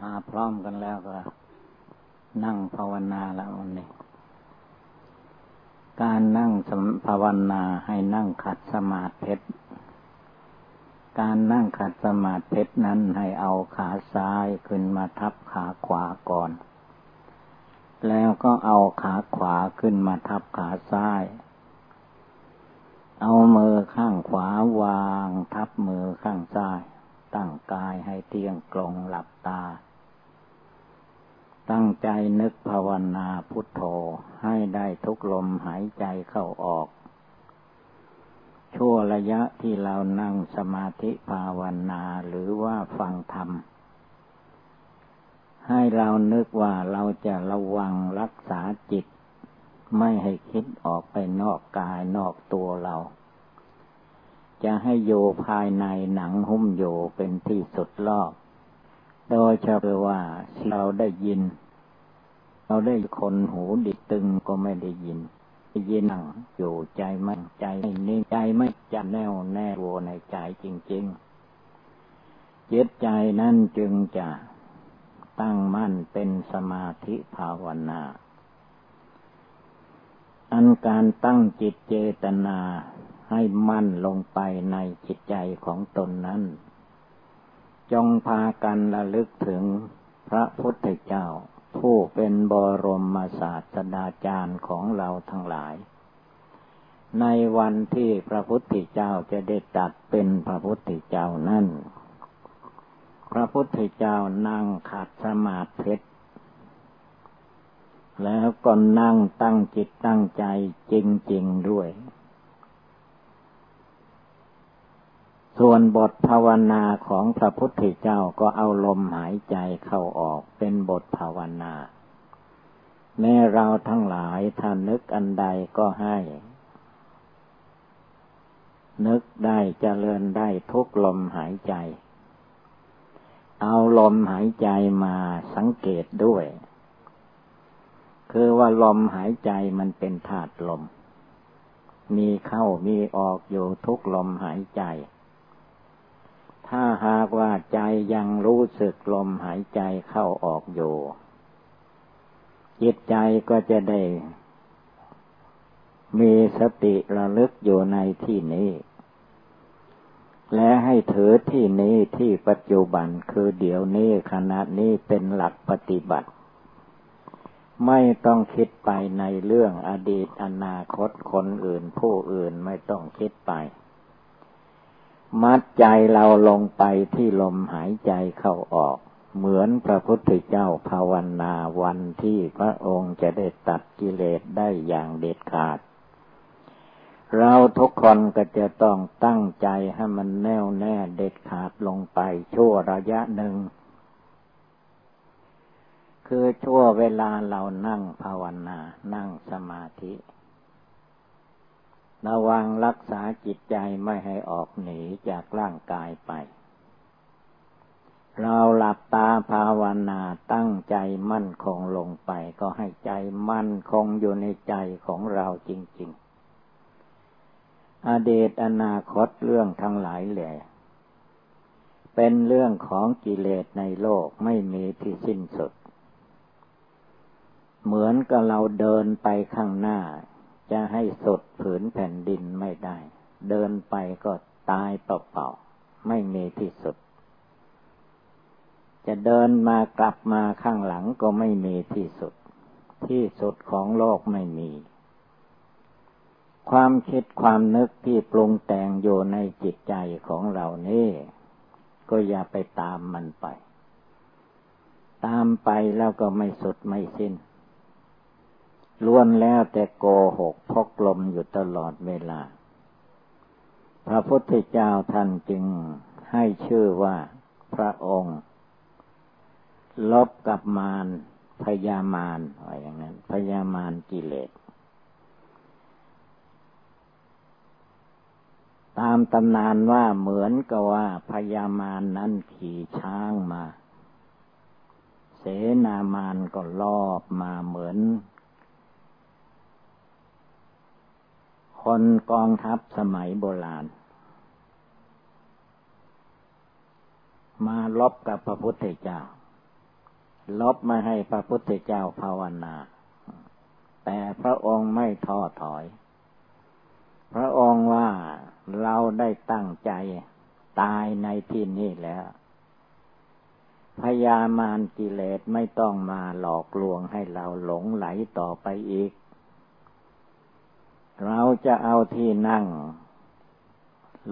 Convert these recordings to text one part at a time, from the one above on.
มาพร้อมกันแล้วก็ นั่งภาวนาแล้ววันนี้ การนั่งภาวนาให้นั่งขัดสมาธิการนั่งขัดสมาธินั้นให้เอาขาซ้ายขึ้นมาทับขาขวาก่อน แล้วก็เอาขาขวาขึ้นมาทับขาซ้าย เอามือข้างขวาวางทับมือข้างซ้าย ตั้งกายให้เที่ยงตรงหลับตา ตั้งใจนึกภาวนาพุทโธให้ได้ทุกลมหายใจเข้าออก ชั่วระยะที่เรานั่งสมาธิภาวนาหรือว่าฟังธรรม ให้เรานึกว่าเราจะระวังรักษาจิต ไม่ให้คิดออกไปนอกกายนอกตัวเรา จะให้โยภายในหนังหุ้มโยเป็นที่สุดรอบ โดยเฉพาะว่าเราได้ยิน เราได้คนหูดิตึงก็ไม่ได้ยินได้ยินนั่งอยู่ใจมั่นใจนิ่งใจไม่จำแน่วแน่วในใจจริงๆจิตใจนั่นจึงจะตั้งมั่นเป็นสมาธิภาวนา อันการตั้งจิตเจตนา ให้มั่นลงไปในจิตใจของตนนั้น จงพากันระลึกถึงพระพุทธเจ้า ผู้เป็นบรมศาสดาจารย์ของเราทั้งหลาย ในวันที่พระพุทธเจ้าจะได้ตัดเป็นพระพุทธเจ้านั้นพระพุทธเจ้านั่งขัดสมาธิแล้วก็นั่งตั้งจิตตั้งใจจริง ๆ ด้วย ส่วนบทภาวนาของพระพุทธเจ้าก็เอาลมหายใจเข้าออกเป็นบทภาวนา แม้เราทั้งหลายถ้านึกอันใดก็ให้ นึกได้เจริญได้ทุกลมหายใจ เอาลมหายใจมาสังเกตด้วย คือว่าลมหายใจมันเป็นธาตุลม มีเข้ามีออกอยู่ทุกลมหายใจ ถ้าหากว่าใจยังรู้สึกลมหายใจเข้าออกอยู่ จิตใจก็จะได้ มีสติระลึกอยู่ในที่นี้ และให้ถือที่นี้ที่ปัจจุบันคือเดี๋ยวนี้ขณะนี้เป็นหลักปฏิบัติ ไม่ต้องคิดไปในเรื่องอดีตอนาคตคนอื่นผู้อื่นไม่ต้องคิดไป มัดใจเราลงไปที่ลมหายใจเข้าออก เหมือนพระพุทธเจ้าภาวนาวันที่พระองค์จะได้ตัดกิเลสได้อย่างเด็ดขาด เราทุกคนก็จะต้องตั้งใจให้มันแน่วแน่เด็ดขาดลงไปชั่วระยะหนึ่ง คือชั่วเวลาเรานั่งภาวนา นั่งสมาธิ ระวังรักษาจิตใจไม่ให้ออกหนีจากร่างกายไป เราหลับตาภาวนาตั้งใจมั่นคงลงไปก็ให้ใจมั่นคงอยู่ในใจของเราจริง ๆ อดีตอนาคตเรื่องทั้งหลายแหละเป็นเรื่องของกิเลสในโลกไม่มีที่สิ้นสุด เหมือนกับเราเดินไปข้างหน้า จะให้สดผืนแผ่นดินไม่ได้ เดินไปก็ตายเปล่าๆ ไม่มีที่สุด จะเดินมากลับมาข้างหลังก็ไม่มีที่สุด ที่สุดของโลกไม่มี ความคิดความนึกที่ปรุงแต่งอยู่ในจิตใจของเรานี่ ก็อย่าไปตามมันไป ตามไปแล้วก็ไม่สุดไม่สิ้น ล้วนแล้วแต่โกหกพกลมอยู่ตลอดเวลา พระพุทธเจ้าท่านจึงให้ชื่อว่าพระองค์ ลบกับมารพยามารอะไรอย่างนั้น พยามารกิเลส ตามตำนานว่าเหมือนกับว่าพยามารนั้นขี่ช้างมา เสนามารก็ลอบมาเหมือน คนกองทัพสมัยโบราณ มาลบกับพระพุทธเจ้า ลบมาให้พระพุทธเจ้าภาวนา แต่พระองค์ไม่ท้อถอย พระองค์ว่าเราได้ตั้งใจตายในที่นี้แล้วพยามารกิเลสไม่ต้องมาหลอกลวงให้เราหลงไหลต่อไปอีก เราจะเอาที่นั่ง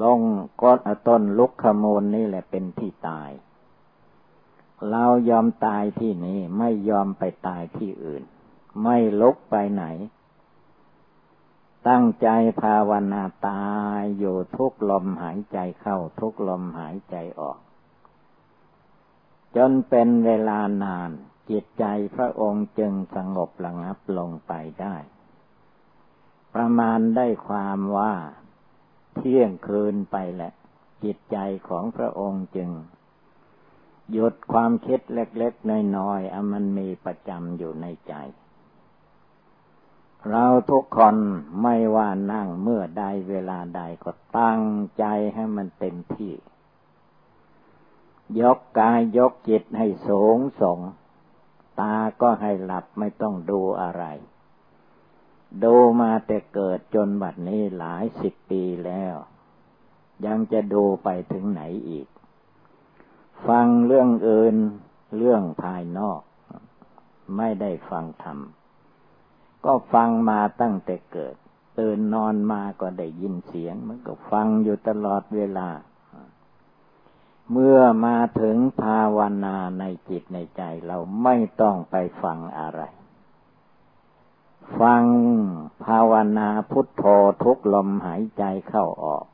ลงก้นต้นลุกขมูลนี่แหละเป็นที่ตาย เรายอมตายที่นี้ไม่ยอมไปตายที่อื่น ไม่ลุกไปไหน ตั้งใจภาวนาตายอยู่ทุกลมหายใจเข้าทุกลมหายใจออก จนเป็นเวลานานจิตใจพระองค์จึงสงบระงับลงไปได้ ประมาณได้ความว่าเที่ยงคืนไปแหละ จิตใจของพระองค์จึง หยุดความคิดเล็กๆน้อยๆอมันมีประจำอยู่ในใจ เราทุกคนไม่ว่านั่งเมื่อใดเวลาใดก็ตั้งใจให้มันเต็มที่ ยกกายยกจิตให้สูงส่ง ตาก็ให้หลับไม่ต้องดูอะไร ดูมาแต่เกิดจนบัดนี้หลายสิบปีแล้ว ยังจะดูไปถึงไหนอีก ฟังเรื่องอื่นเรื่องภายนอก ไม่ได้ฟังธรรม ก็ฟังมาตั้งแต่เกิด ตื่นนอนมาก็ได้ยินเสียง มันก็ฟังอยู่ตลอดเวลา เมื่อมาถึงภาวนาในจิตในใจเราไม่ต้องไปฟังอะไร ฟังภาวนาพุทโธทุกลมหายใจเข้าออก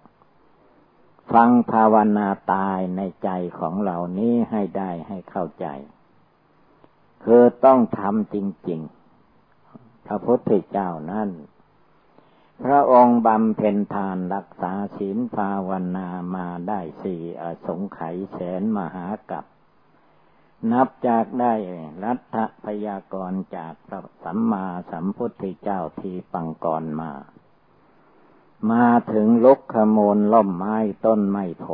ฟังภาวนาตายในใจของเรานี้ให้ได้ให้เข้าใจ คือต้องทำจริง ๆ พระพุทธเจ้านั้นพระองค์บำเพ็ญทานรักษาศีลภาวนามาได้สี่อสงไขยแสนมหากับ นับจากได้รัฐพยากรจากพระสัมมาสัมพุทธเจ้าที่ปังกรมา มาถึงลุกขโมลล่มไม้ต้นไม้โพ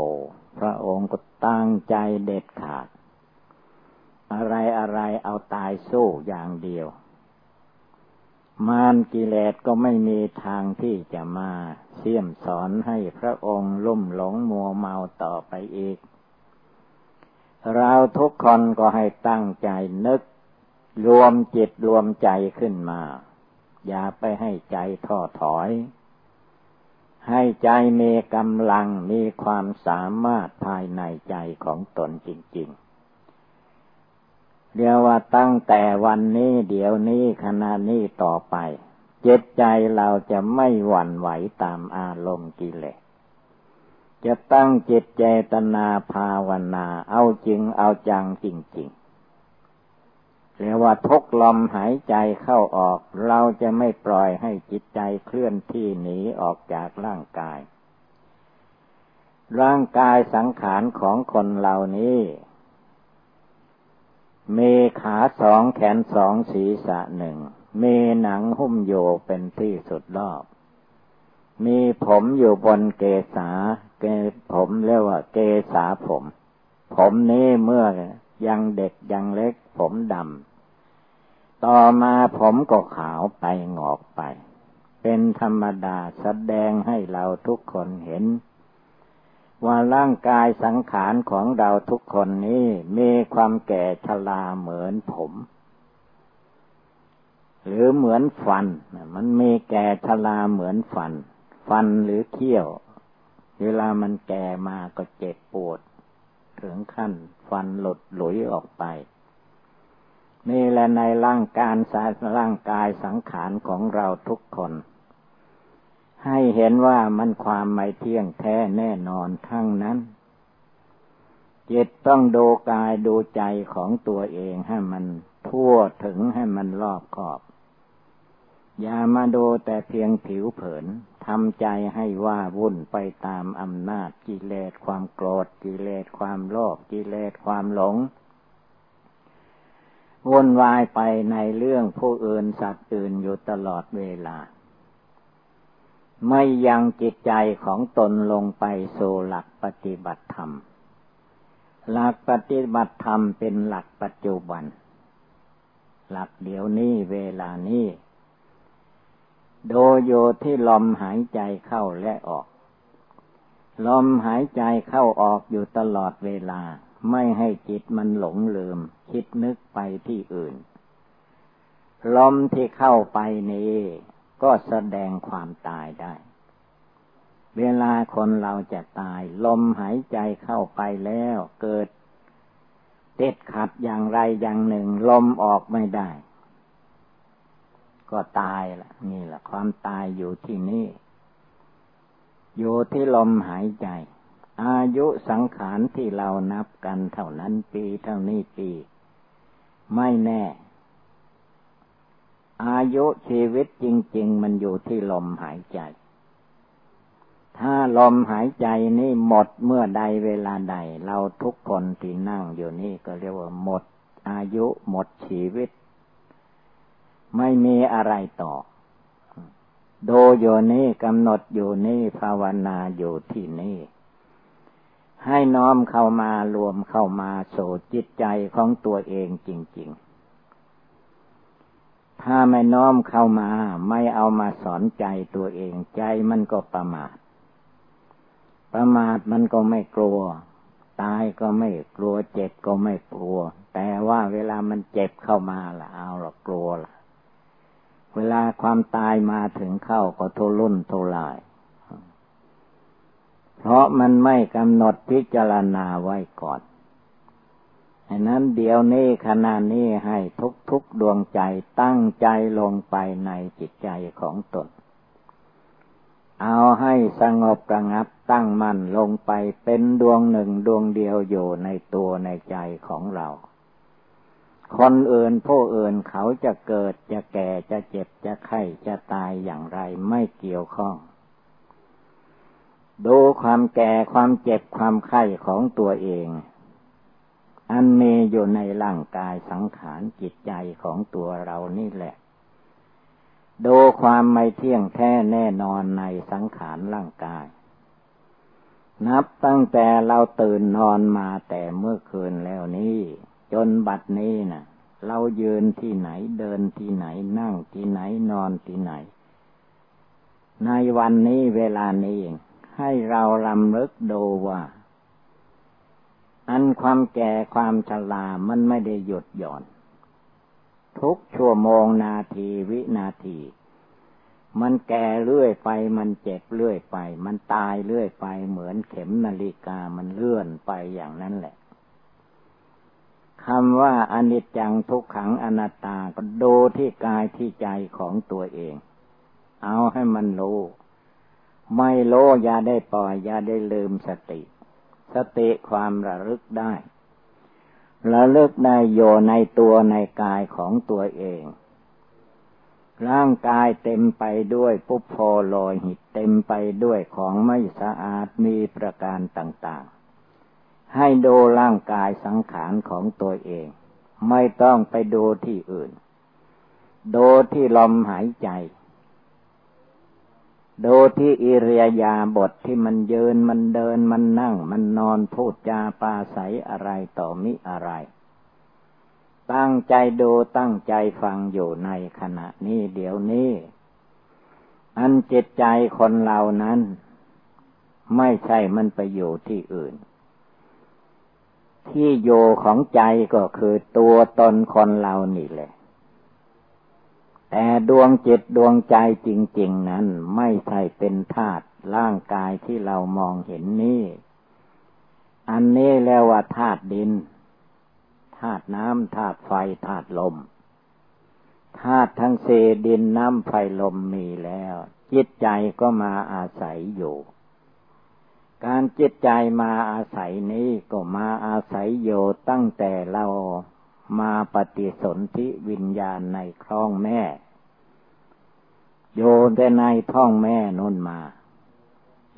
พระองค์ก็ตั้งใจเด็ดขาด อะไรอะไรเอาตายสู้อย่างเดียว มารกิเลสก็ไม่มีทางที่จะมาเสี่ยมสอนให้พระองค์ลุ่มหลงมัวเมาต่อไปอีก เราทุกคนก็ให้ตั้งใจนึก รวมจิตรวมใจขึ้นมา อย่าไปให้ใจท้อถอย ให้ใจมีกำลังมีความสามารถภายในใจของตนจริง ๆ เรียกว่าตั้งแต่วันนี้เดี๋ยวนี้ขณะนี้ต่อไปจิตใจเราจะไม่หวั่นไหวตามอารมณ์กิเลส จะตั้งจิตเจตนาภาวนา เอาจริงเอาจังจริงๆเรียกว่าทุกลมหายใจเข้าออก เราจะไม่ปล่อยให้จิตใจเคลื่อนที่หนีออกจากร่างกาย ร่างกายสังขารของคนเหล่านี้มีขาสองแขนสองศีรษะหนึ่ง มีหนังหุ้มโยเป็นที่สุดรอบ มีผมอยู่บนเกษา เกผมเรียกว่า เกษาผม ผมนี้เมื่อยังเด็กยังเล็ก ผมดำต่อมาผมก็ขาวไปงอกไป เป็นธรรมดาแสดงให้เราทุกคนเห็น ว่าร่างกายสังขารของเราทุกคนนี้มีความแก่ชราเหมือนผม หรือเหมือนฟัน มันมีแก่ชราเหมือนฟันฟันหรือเขี้ยว เวลามันแก่มาก็เจ็บปวด ถึงขั้นฟันหลุดหลุยออกไป นี่แหละในร่างการสาร่างกายสังขารของเราทุกคน ให้เห็นว่ามันความไม่เที่ยงแท้แน่นอนทั้งนั้น จิตต้องดูกายดูใจของตัวเองให้มันทั่วถึงให้มันรอบขอบ อย่ามาดูแต่เพียงผิวเผินทำใจให้ว่าวุ่นไปตามอำนาจกิเลสความโกรธกิเลสความโลภกิเลสความหลงวุ่นวายไปในเรื่องผู้อื่นสัตว์อื่นอยู่ตลอดเวลา ไม่ยังจิตใจของตนลงไปสู่หลักปฏิบัติธรรม หลักปฏิบัติธรรมเป็นหลักปัจจุบัน หลับเดี๋ยวนี้เวลานี้ ดยโยที่ลมหายใจเข้าและออก ลมหายใจเข้าออกอยู่ตลอดเวลา ไม่ให้จิตมันหลงลืม คิดนึกไปที่อื่น ลมที่เข้าไปนี้ก็แสดงความตายได้ เวลาคนเราจะตาย ลมหายใจเข้าไปแล้วเกิดติดขัดอย่างไรอย่างหนึ่ง ลมออกไม่ได้ ก็ตายละนี่แหละความตายอยู่ที่นี่ อยู่ที่ลมหายใจ อายุสังขารที่เรานับกันเท่านั้นปีเท่านี้ปี ไม่แน่ อายุชีวิตจริง ๆ มันอยู่ที่ลมหายใจ ถ้าลมหายใจนี่หมดเมื่อใดเวลาใด เราทุกคนที่นั่งอยู่นี่ก็เรียกว่าหมดอายุหมดชีวิต ไม่มีอะไรต่อ ดูอยู่นี่กำหนดอยู่นี่ภาวนาอยู่ที่นี่ ให้น้อมเข้ามารวมเข้ามาโสจิตใจของตัวเองจริง ๆ ถ้าไม่น้อมเข้ามา ไม่เอามาสอนใจตัวเองใจมันก็ประมาท ประมาทมันก็ไม่กลัว ตายก็ไม่กลัวเจ็บก็ไม่กลัว แต่ว่าเวลามันเจ็บเข้ามาล่ะเอาหรอกกลัวล่ะ เวลาความตายมาถึงเข้าก็ทุรุ่นทุลาย เพราะมันไม่กำหนดพิจารณาไว้ก่อนอันนั้นเดี๋ยวนี้ขณะนี้ให้ทุกทุกดวงใจตั้งใจลงไปในจิตใจของตน เอาให้สงบระงับตั้งมั่นลงไปเป็นดวงหนึ่งดวงเดียวอยู่ในตัวในใจของเรา คนอื่นผู้อื่นเขาจะเกิดจะแก่จะเจ็บจะไข้จะตายอย่างไรไม่เกี่ยวข้อง ดูความแก่ความเจ็บความไข้ของตัวเอง อันมีอยู่ในร่างกายสังขารจิตใจของตัวเรานี่แหละ ดูความไม่เที่ยงแท้แน่นอนในสังขารร่างกาย นับตั้งแต่เราตื่นนอนมาแต่เมื่อคืนแล้วนี้ จนบัดนี้นะ่ะ เรายืนที่ไหนเดินที่ไหนนั่งที่ไหนนอนที่ไหน ในวันนี้เวลานี้ให้เราลำลึกดูว่า อันความแก่ความชรามันไม่ได้หยุดหย่อน ทุกชั่วโมงนาทีวินาที มันแก่เรื่อยไป มันเจ็บเรื่อยไป มันตายเรื่อยไป เหมือนเข็มนาฬิกามันเลื่อนไปอย่างนั้นแหละ คำว่าอนิจจังทุกขังอนัตตาก็ดูที่กายที่ใจของตัวเอง เอาให้มันรู้ ไม่โลอย่าได้ปล่อย อย่าได้ลืมสติ สติความระลึกได้ ระลึกได้โยในตัวในกายของตัวเอง ร่างกายเต็มไปด้วยปุพโพโลหิต เต็มไปด้วยของไม่สะอาดมีประการต่าง ๆ ให้ดูร่างกายสังขารของตัวเอง ไม่ต้องไปดูที่อื่น ดูที่ลมหายใจ ดูที่อิริยาบทที่มันยืนมันเดินมันนั่ง มันนอนพูดจาปาศัยอะไรต่อมิอะไร ตั้งใจดูตั้งใจฟังอยู่ในขณะนี้เดี๋ยวนี้ อันจิตใจคนเรานั้น ไม่ใช่มันไปอยู่ที่อื่น ที่โยของใจก็คือตัวตนคนเรานี่แหละ แต่ดวงจิตดวงใจจริง ๆ นั้น ไม่ใช่เป็นธาตุร่างกายที่เรามองเห็นนี่ อันนี้แล้วว่าธาตุดินธาตุน้ำธาตุไฟธาตุลมธาตุทั้งเศดินน้ำไฟลมมีแล้ว จิตใจก็มาอาศัยอยู่ การจิตใจมาอาศัยนี้ก็มาอาศัยโยตั้งแต่เรามาปฏิสนธิวิญญาณในคลองแม่ โยแต่ในท้องแม่นุ่นมา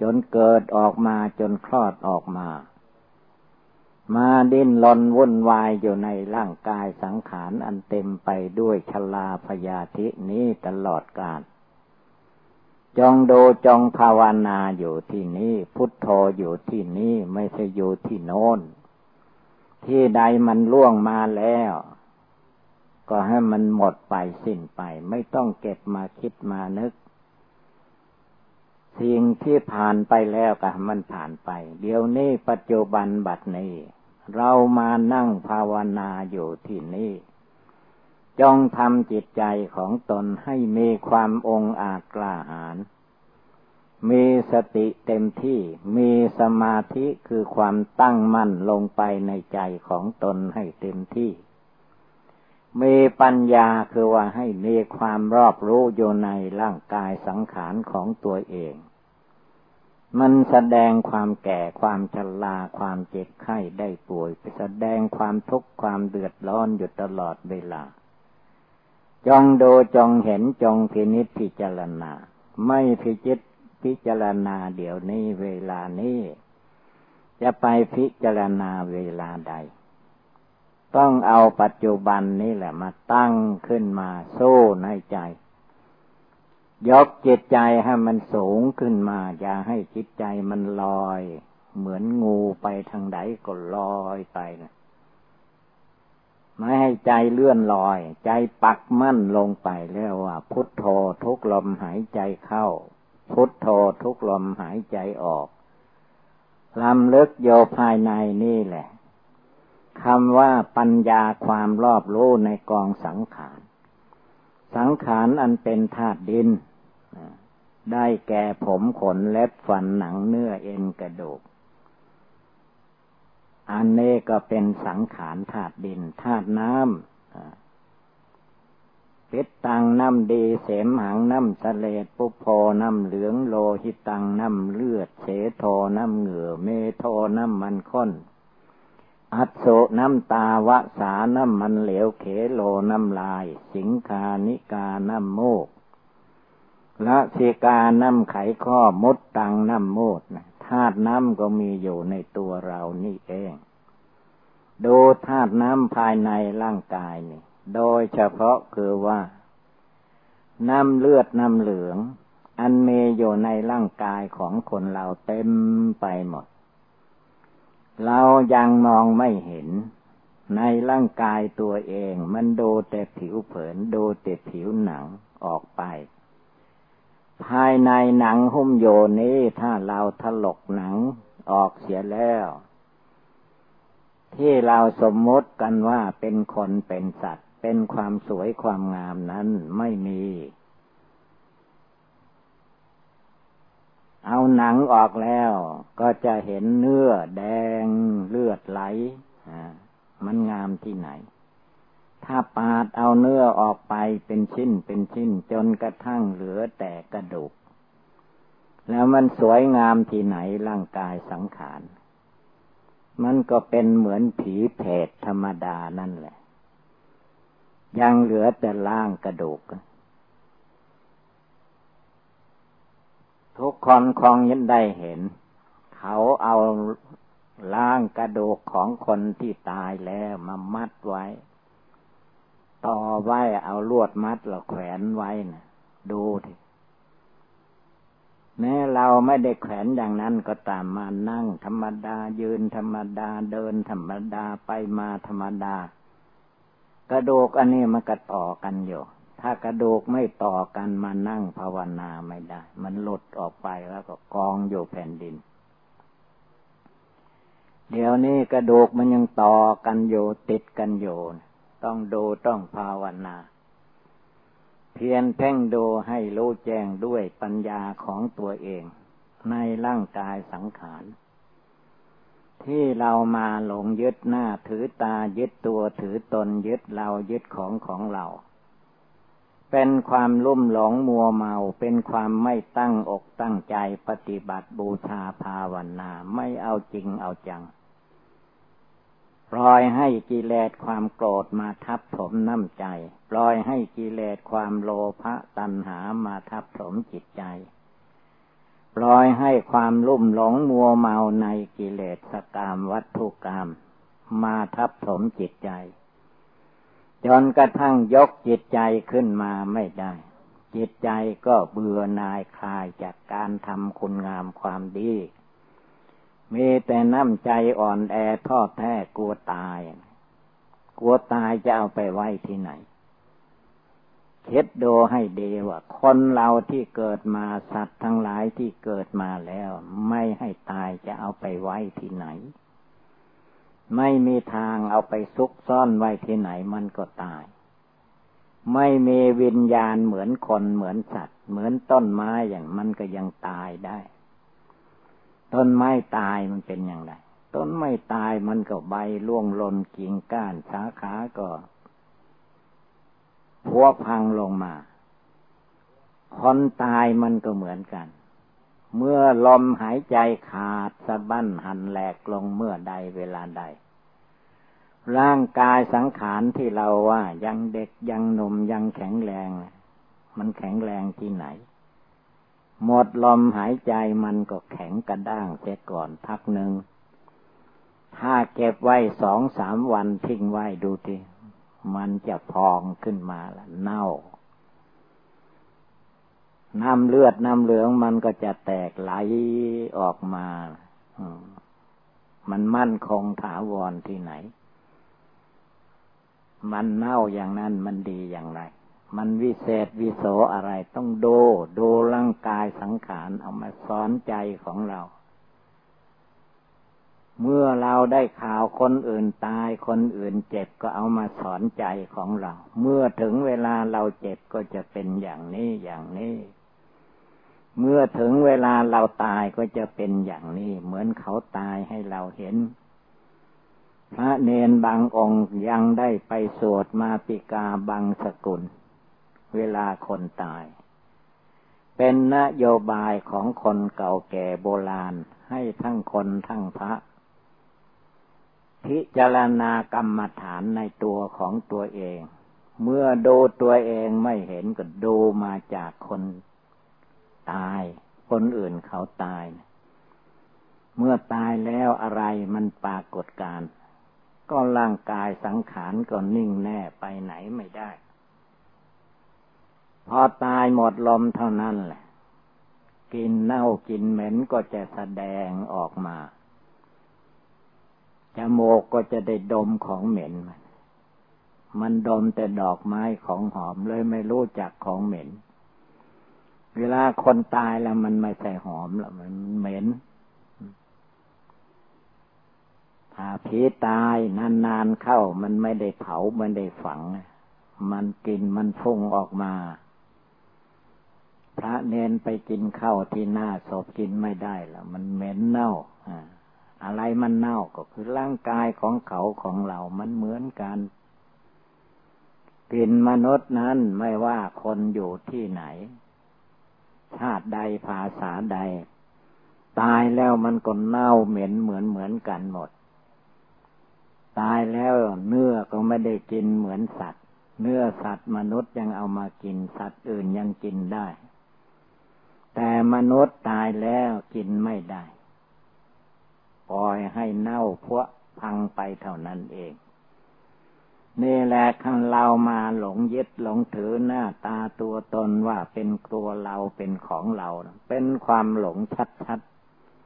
จนเกิดออกมาจนคลอดออกมา มาดิ้นลนวุ่นวายอยู่ในร่างกายสังขารอันเต็มไปด้วยชลาพยาธินี้ตลอดกาล จงดูจงภาวนาอยู่ที่นี้พุทโธอยู่ที่นี้ไม่ใช่อยู่ที่โน้น ที่ใดมันล่วงมาแล้วกก็ให้มันหมดไปสิ้นไป ไม่ต้องเก็บมาคิดมานึก สิ่งที่ผ่านไปแล้วก็มันผ่านไป เดี๋ยวนี้ปัจจุบันบัดนี้ เรามานั่งภาวนาอยู่ที่นี่ จงทำจิตใจของตนให้มีความองอาจกล้าหาญ มีสติเต็มที่ มีสมาธิคือความตั้งมั่นลงไปในใจของตนให้เต็มที่ มีปัญญาคือว่าให้มีความรอบรู้อยู่ในร่างกายสังขารของตัวเอง มันแสดงความแก่ความชราความเจ็บไข้ได้ป่วยแสดงความทุกข์ความเดือดร้อนอยู่ตลอดเวลา จงดูจงเห็นจงพินิจพิจารณา ไม่พิจิตพิจารณาเดี๋ยวนี้เวลานี้ จะไปพิจารณาเวลาใด ต้องเอาปัจจุบันนี้แหละมาตั้งขึ้นมาสู้ในใจ ยกจิตใจให้มันสูงขึ้นมา อย่าให้จิตใจมันลอย เหมือนงูไปทางใดก็ลอยไปนะ ไม่ให้ใจเลื่อนลอย ใจปักมั่นลงไปแล้วว่า พุทโธทุกลมหายใจเข้า พุทโธทุกลมหายใจออกลำลึกโยภายในนี่แหละคำว่าปัญญาความรอบรู้ในกองสังขาร สังขารอันเป็นธาตุดิน ได้แก่ผมขนเล็บฟันหนังเนื้อเอ็นกระดูก อันนี้ก็เป็นสังขารธาตุดินธาตุน้ำปิดตังน้ำดีเสมหังน้ำสเลดปุโพน้ำเหลืองโลหิตังน้ำเลือดเสโทน้ำเหงื่อเมโทน้ำมันข้นอัศโสน้ำตาวะสาน้ำมันเหลวเขโลน้ำลาย สิงคานิกาน้ำโมกละสิกาน้ำไขข้อมดตังน้ำโมด ธาตุน้ำก็มีอยู่ในตัวเรานี่เอง ดูธาตุน้ำภายในร่างกายนี่ โดยเฉพาะคือว่า น้ำเลือดน้ำเหลือง อันเมอยู่ในร่างกายของคนเราเต็มไปหมด เรายังมองไม่เห็นในร่างกายตัวเองมันดูแต่ผิวเผินดูแต่ผิวหนังออกไป ภายในหนังหุ้มโยนี้ถ้าเราถลกหนังออกเสียแล้ว ที่เราสมมติกันว่าเป็นคนเป็นสัตว์ เป็นความสวยความงามนั้นไม่มี เอาหนังออกแล้วก็จะเห็นเนื้อแดงเลือดไหลมันงามที่ไหน ถ้าปาดเอาเนื้อออกไปเป็นชิ้นเป็นชิ้น จนกระทั่งเหลือแต่กระดูก แล้วมันสวยงามที่ไหนร่างกายสังขาร มันก็เป็นเหมือนผีเพศธรรมดานั่นแหละ ยังเหลือแต่ล่างกระดูก ทุกคนคงยันได้เห็น เขาเอาล่างกระดูกของคนที่ตายแล้วมามัดไว้ ต่อไว้เอาลวดมัดแล้วแขวนไว้นะดูทีแม้เราไม่ได้แขวนอย่างนั้นก็ตามมานั่งธรรมดายืนธรรมดาเดินธรรมดาไปมาธรรมดากระดูกอันนี้มันก็ต่อกันอยู่ถ้ากระดูกไม่ต่อกันมานั่งภาวนาไม่ได้ มันหลุดออกไปแล้วก็กองอยู่แผ่นดิน เดี๋ยวนี้กระดูกมันยังต่อกันอยู่ติดกันอยู่ ต้องดูต้องภาวนา เพียรเพ่งดูให้รู้แจ้งด้วยปัญญาของตัวเอง ในร่างกายสังขาร ที่เรามาหลงยึดหน้าถือตายึดตัวถือตนยึดเรายึดของของเรา เป็นความลุ่มหลงมัวเมาเป็นความไม่ตั้งอกตั้งใจปฏิบัติบูชาภาวนา ไม่เอาจริงเอาจัง ปล่อยให้กิเลสความโกรธมาทับถมน้ำใจ ปล่อยให้กิเลสความโลภะตัณหามาทับถมจิตใจ ปล่อยให้ความลุ่มหลงมัวเมาในกิเลสกรรมวัตถุกรรม มาทับถมจิตใจ จนกระทั่งยกจิตใจขึ้นมาไม่ได้ จิตใจก็เบื่อนายคลายจากการทำคุณงามความดี มีแต่น้ำใจอ่อนแอทอดแท้กลัวตาย กลัวตายจะเอาไปไว้ที่ไหนคิดดูให้ดีว่าคนเราที่เกิดมาสัตว์ทั้งหลายที่เกิดมาแล้ว ไม่ให้ตายจะเอาไปไว้ที่ไหน ไม่มีทางเอาไปซุกซ่อนไว้ที่ไหนมันก็ตาย ไม่มีวิญญาณเหมือนคนเหมือนสัตว์ เหมือนต้นไม้อย่างมันก็ยังตายได้ ต้นไม้ตายมันเป็นอย่างไรต้นไม้ตายมันก็ใบร่วงหล่นกิ่งก้านสาขาก็พัวพังลงมา คนตายมันก็เหมือนกัน เมื่อลมหายใจขาดสะบั้นหันแหลกลงเมื่อใดเวลาใด ร่างกายสังขารที่เราว่า ยังเด็กยังหนุ่มยังแข็งแรง มันแข็งแรงที่ไหน หมดลมหายใจมันก็แข็งกระด้างเสียก่อนพักหนึ่ง ถ้าเก็บไว้สองสามวันทิ้งไว้ดูทีมันจะพองขึ้นมาละเน่า น้ำเลือดน้ำเหลืองมันก็จะแตกไหลออกมา มันมั่นคงถาวรที่ไหน มันเน่าอย่างนั้นมันดีอย่างไร มันวิเศษวิโสอะไรต้องดูดูร่างกายสังขารเอามาสอนใจของเรา เมื่อเราได้ข่าวคนอื่นตายคนอื่นเจ็บก็เอามาสอนใจของเรา เมื่อถึงเวลาเราเจ็บก็จะเป็นอย่างนี้อย่างนี้ เมื่อถึงเวลาเราตายก็จะเป็นอย่างนี้ เหมือนเขาตายให้เราเห็นพระเนนบางองค์ยังได้ไปสวดมาปิกาบางสกุล เวลาคนตาย เป็นนโยบายของคนเก่าแก่โบราณให้ทั้งคนทั้งพระ พิจารณากรรมฐานในตัวของตัวเอง เมื่อดูตัวเองไม่เห็นก็ดูมาจากคนตาย คนอื่นเขาตาย เมื่อตายแล้วอะไรมันปรากฏการ ก็ร่างกายสังขารก็นิ่งแน่ไปไหนไม่ได้ อตายหมดลมเท่านั้นแหละ กินเน่ากินเหม็นก็จะแสดงออกมาจมูกก็จะได้ดมของเหม็นมัน มันดมแต่ดอกไม้ของหอมเลยไม่รู้จักของเหม็น เวลาคนตายแล้วมันไม่ใส่หอมแล้วมันเหม็นถ้าผีตายนานๆเข้ามันไม่ได้เผาไม่ได้ฝัง มันกินมันฟุ้งออกมา พระเนนไปกินข้าวที่หน้าศพกินไม่ได้แล้วมันเหม็นเน่าอ่าอะไรมันเน่าก็คือร่างกายของเขาของเรา มันเหมือนกันกลิ่นมนุษย์นั้นไม่ว่าคนอยู่ที่ไหน ชาติใดภาษาใด ตายแล้วมันก็เน่าเหม็นเหมือนเหมือนกันหมด ตายแล้วเนื้อก็ไม่ได้กินเหมือนสัตว์ เนื้อสัตว์มนุษย์ยังเอามากินสัตว์อื่นยังกินได้ แต่มนุษย์ตายแล้วกินไม่ได้ ปล่อยให้เน่าพวพังไปเท่านั้นเอง นี่แหละคันเรามาหลงยึดหลงถือหน้าตาตัวตนว่าเป็นตัวเราเป็นของเรา เป็นความหลงชัด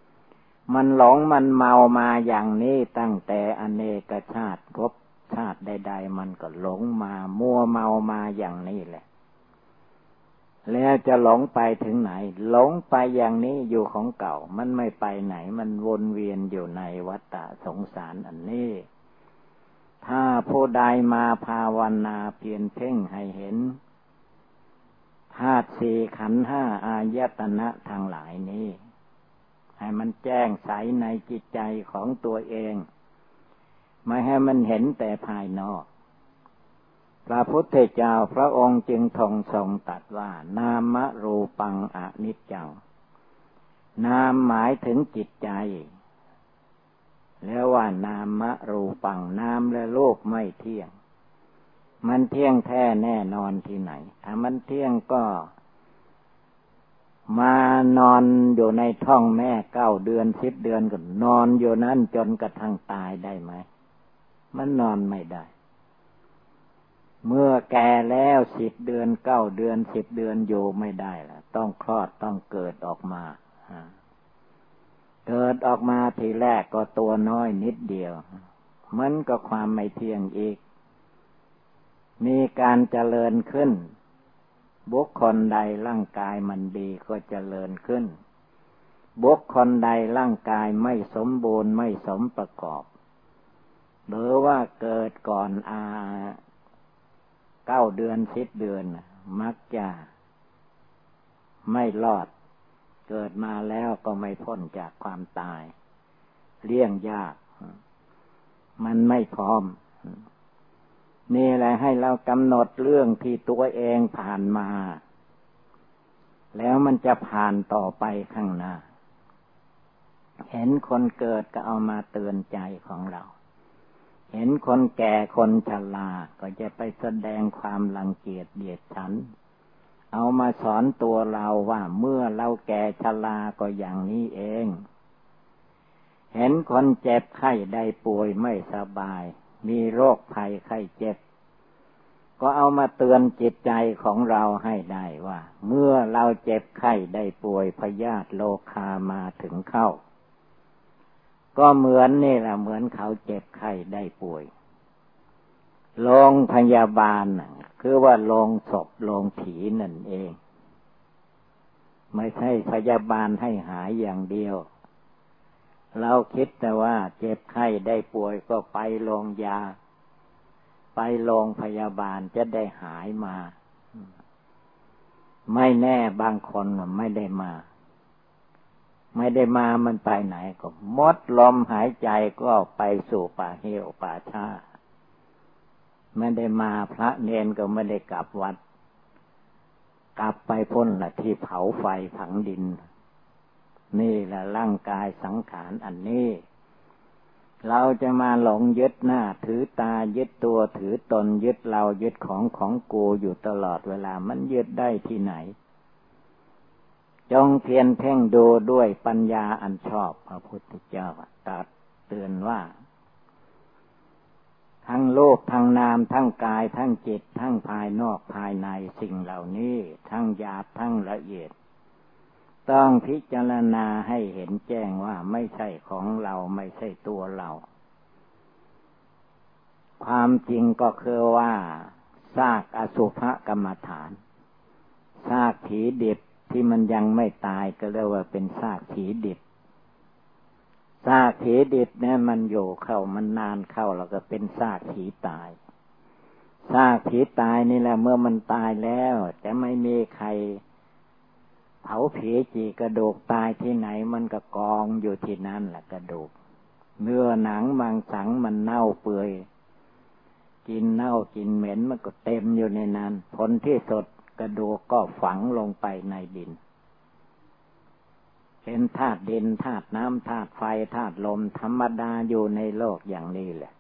ๆ มันหลงมันเมามาอย่างนี้ตั้งแต่อเนกชาติครบชาติใด ๆ มันก็หลงมามัวเมามาอย่างนี้แหละ แล้วจะหลงไปถึงไหน หลงไปอย่างนี้อยู่ของเก่า มันไม่ไปไหน มันวนเวียนอยู่ในวัฏสงสารอันนี้ ถ้าผู้ใดมาภาวนาเพียรเพ่งให้เห็นธาตุสี่ขันห้าอายตนะทางหลายนี้ ให้มันแจ้งใสในจิตใจของตัวเอง ไม่ให้มันเห็นแต่ภายนอก พระพุทธเจ้าพระองค์จึงทรงทรงตัดว่านามรูปังอนิจจัง นามหมายถึงจิตใจ แล้วว่านามรูปังนามและโลกไม่เที่ยง มันเที่ยงแท้แน่นอนที่ไหน ถ้ามันเที่ยงก็มานอนอยู่ในท้องแม่เก้าเดือนสิบเดือนก็นอนอยู่นั้นจนกระทั่งตายได้ไหม มันนอนไม่ได้ เมื่อแก่แล้วสิบเดือนเก้าเดือนสิบเดือนอยู่ไม่ได้ละต้องคลอดต้องเกิดออกมาเกิดออกมาทีแรกก็ตัวน้อยนิดเดียว มันก็ความไม่เที่ยงอีก มีการเจริญขึ้น บุคคลใดร่างกายมันดีก็เจริญขึ้น บุคคลใดร่างกายไม่สมบูรณ์ไม่สมประกอบ หรือว่าเกิดก่อนอา เก้าเดือนสิบเดือน มักจะไม่รอด เกิดมาแล้วก็ไม่พ้นจากความตาย เลี่ยงยาก มันไม่พร้อม นี่แหละให้เรากำหนดเรื่องที่ตัวเองผ่านมา แล้วมันจะผ่านต่อไปข้างหน้า เห็นคนเกิดก็เอามาเตือนใจของเรา เห็นคนแก่คนชราก็จะไปแสดงความรังเกียจเดียดฉัน เอามาสอนตัวเราว่าเมื่อเราแก่ชราก็อย่างนี้เอง เห็นคนเจ็บไข้ได้ป่วยไม่สบาย มีโรคภัยไข้เจ็บ ก็เอามาเตือนจิตใจของเราให้ได้ว่า เมื่อเราเจ็บไข้ได้ป่วยพยาธิโลคามาถึงเข้า ก็เหมือนนี่แหละเหมือนเขาเจ็บไข้ได้ป่วยโรงพยาบาลคือว่าโรงศพโรงผีนั่นเอง ไม่ใช่พยาบาลให้หายอย่างเดียว เราคิดแต่ว่าเจ็บไข้ได้ป่วยก็ไปโรงยา ไปโรงพยาบาลจะได้หายมา ไม่แน่บางคนไม่ได้มา ไม่ได้มามันไปไหนก็มดลมหายใจก็ไปสู่ป่าเหวป่าชาไม่ได้มาพระเนนก็ไม่ได้กลับวัด กลับไปพ้นละที่เผาไฟผังดิน นี่แหละร่างกายสังขารอันนี้ เราจะมาหลงยึดหน้า ถือตายึดตัวถือตนยึดเรายึดของของกูอยู่ตลอดเวลามันยึดได้ที่ไหน จงเพียนเพ่งดูด้วยปัญญาอันชอบพระพุทธเจ้าตัดเตือนว่า ทั้งโลกทั้งนามทั้งกายทั้งจิต ทั้งภายนอกภายในสิ่งเหล่านี้ ทั้งหยาบทั้งละเอียด ต้องพิจารณาให้เห็นแจ้งว่าไม่ใช่ของเราไม่ใช่ตัวเรา ความจริงก็คือว่าซากอสุภกรรมฐานซากผีดิบ ที่มันยังไม่ตายก็เรียกว่าเป็นซากผีดิบซากผีดิบเนี่ยมันอยู่เข้ามันนานเข้าแล้วก็เป็นซากผีตายซากผีตายนี่แหละเมื่อมันตายแล้วแต่ไม่มีใครเผาผีจีกระดูกตายที่ไหนมันก็กองอยู่ที่นั่นแหละกระดูกเนื้อหนังมังสังมันเน่าเปื่อยกินเน่ากินเหม็นมันก็เต็มอยู่ในนั้น ผลที่สด กระดูกก็ฝังลงไปในดิน เป็นธาตุดินธาตุน้ำธาตุไฟธาตุลมธรรมดาอยู่ในโลกอย่างนี้แหละ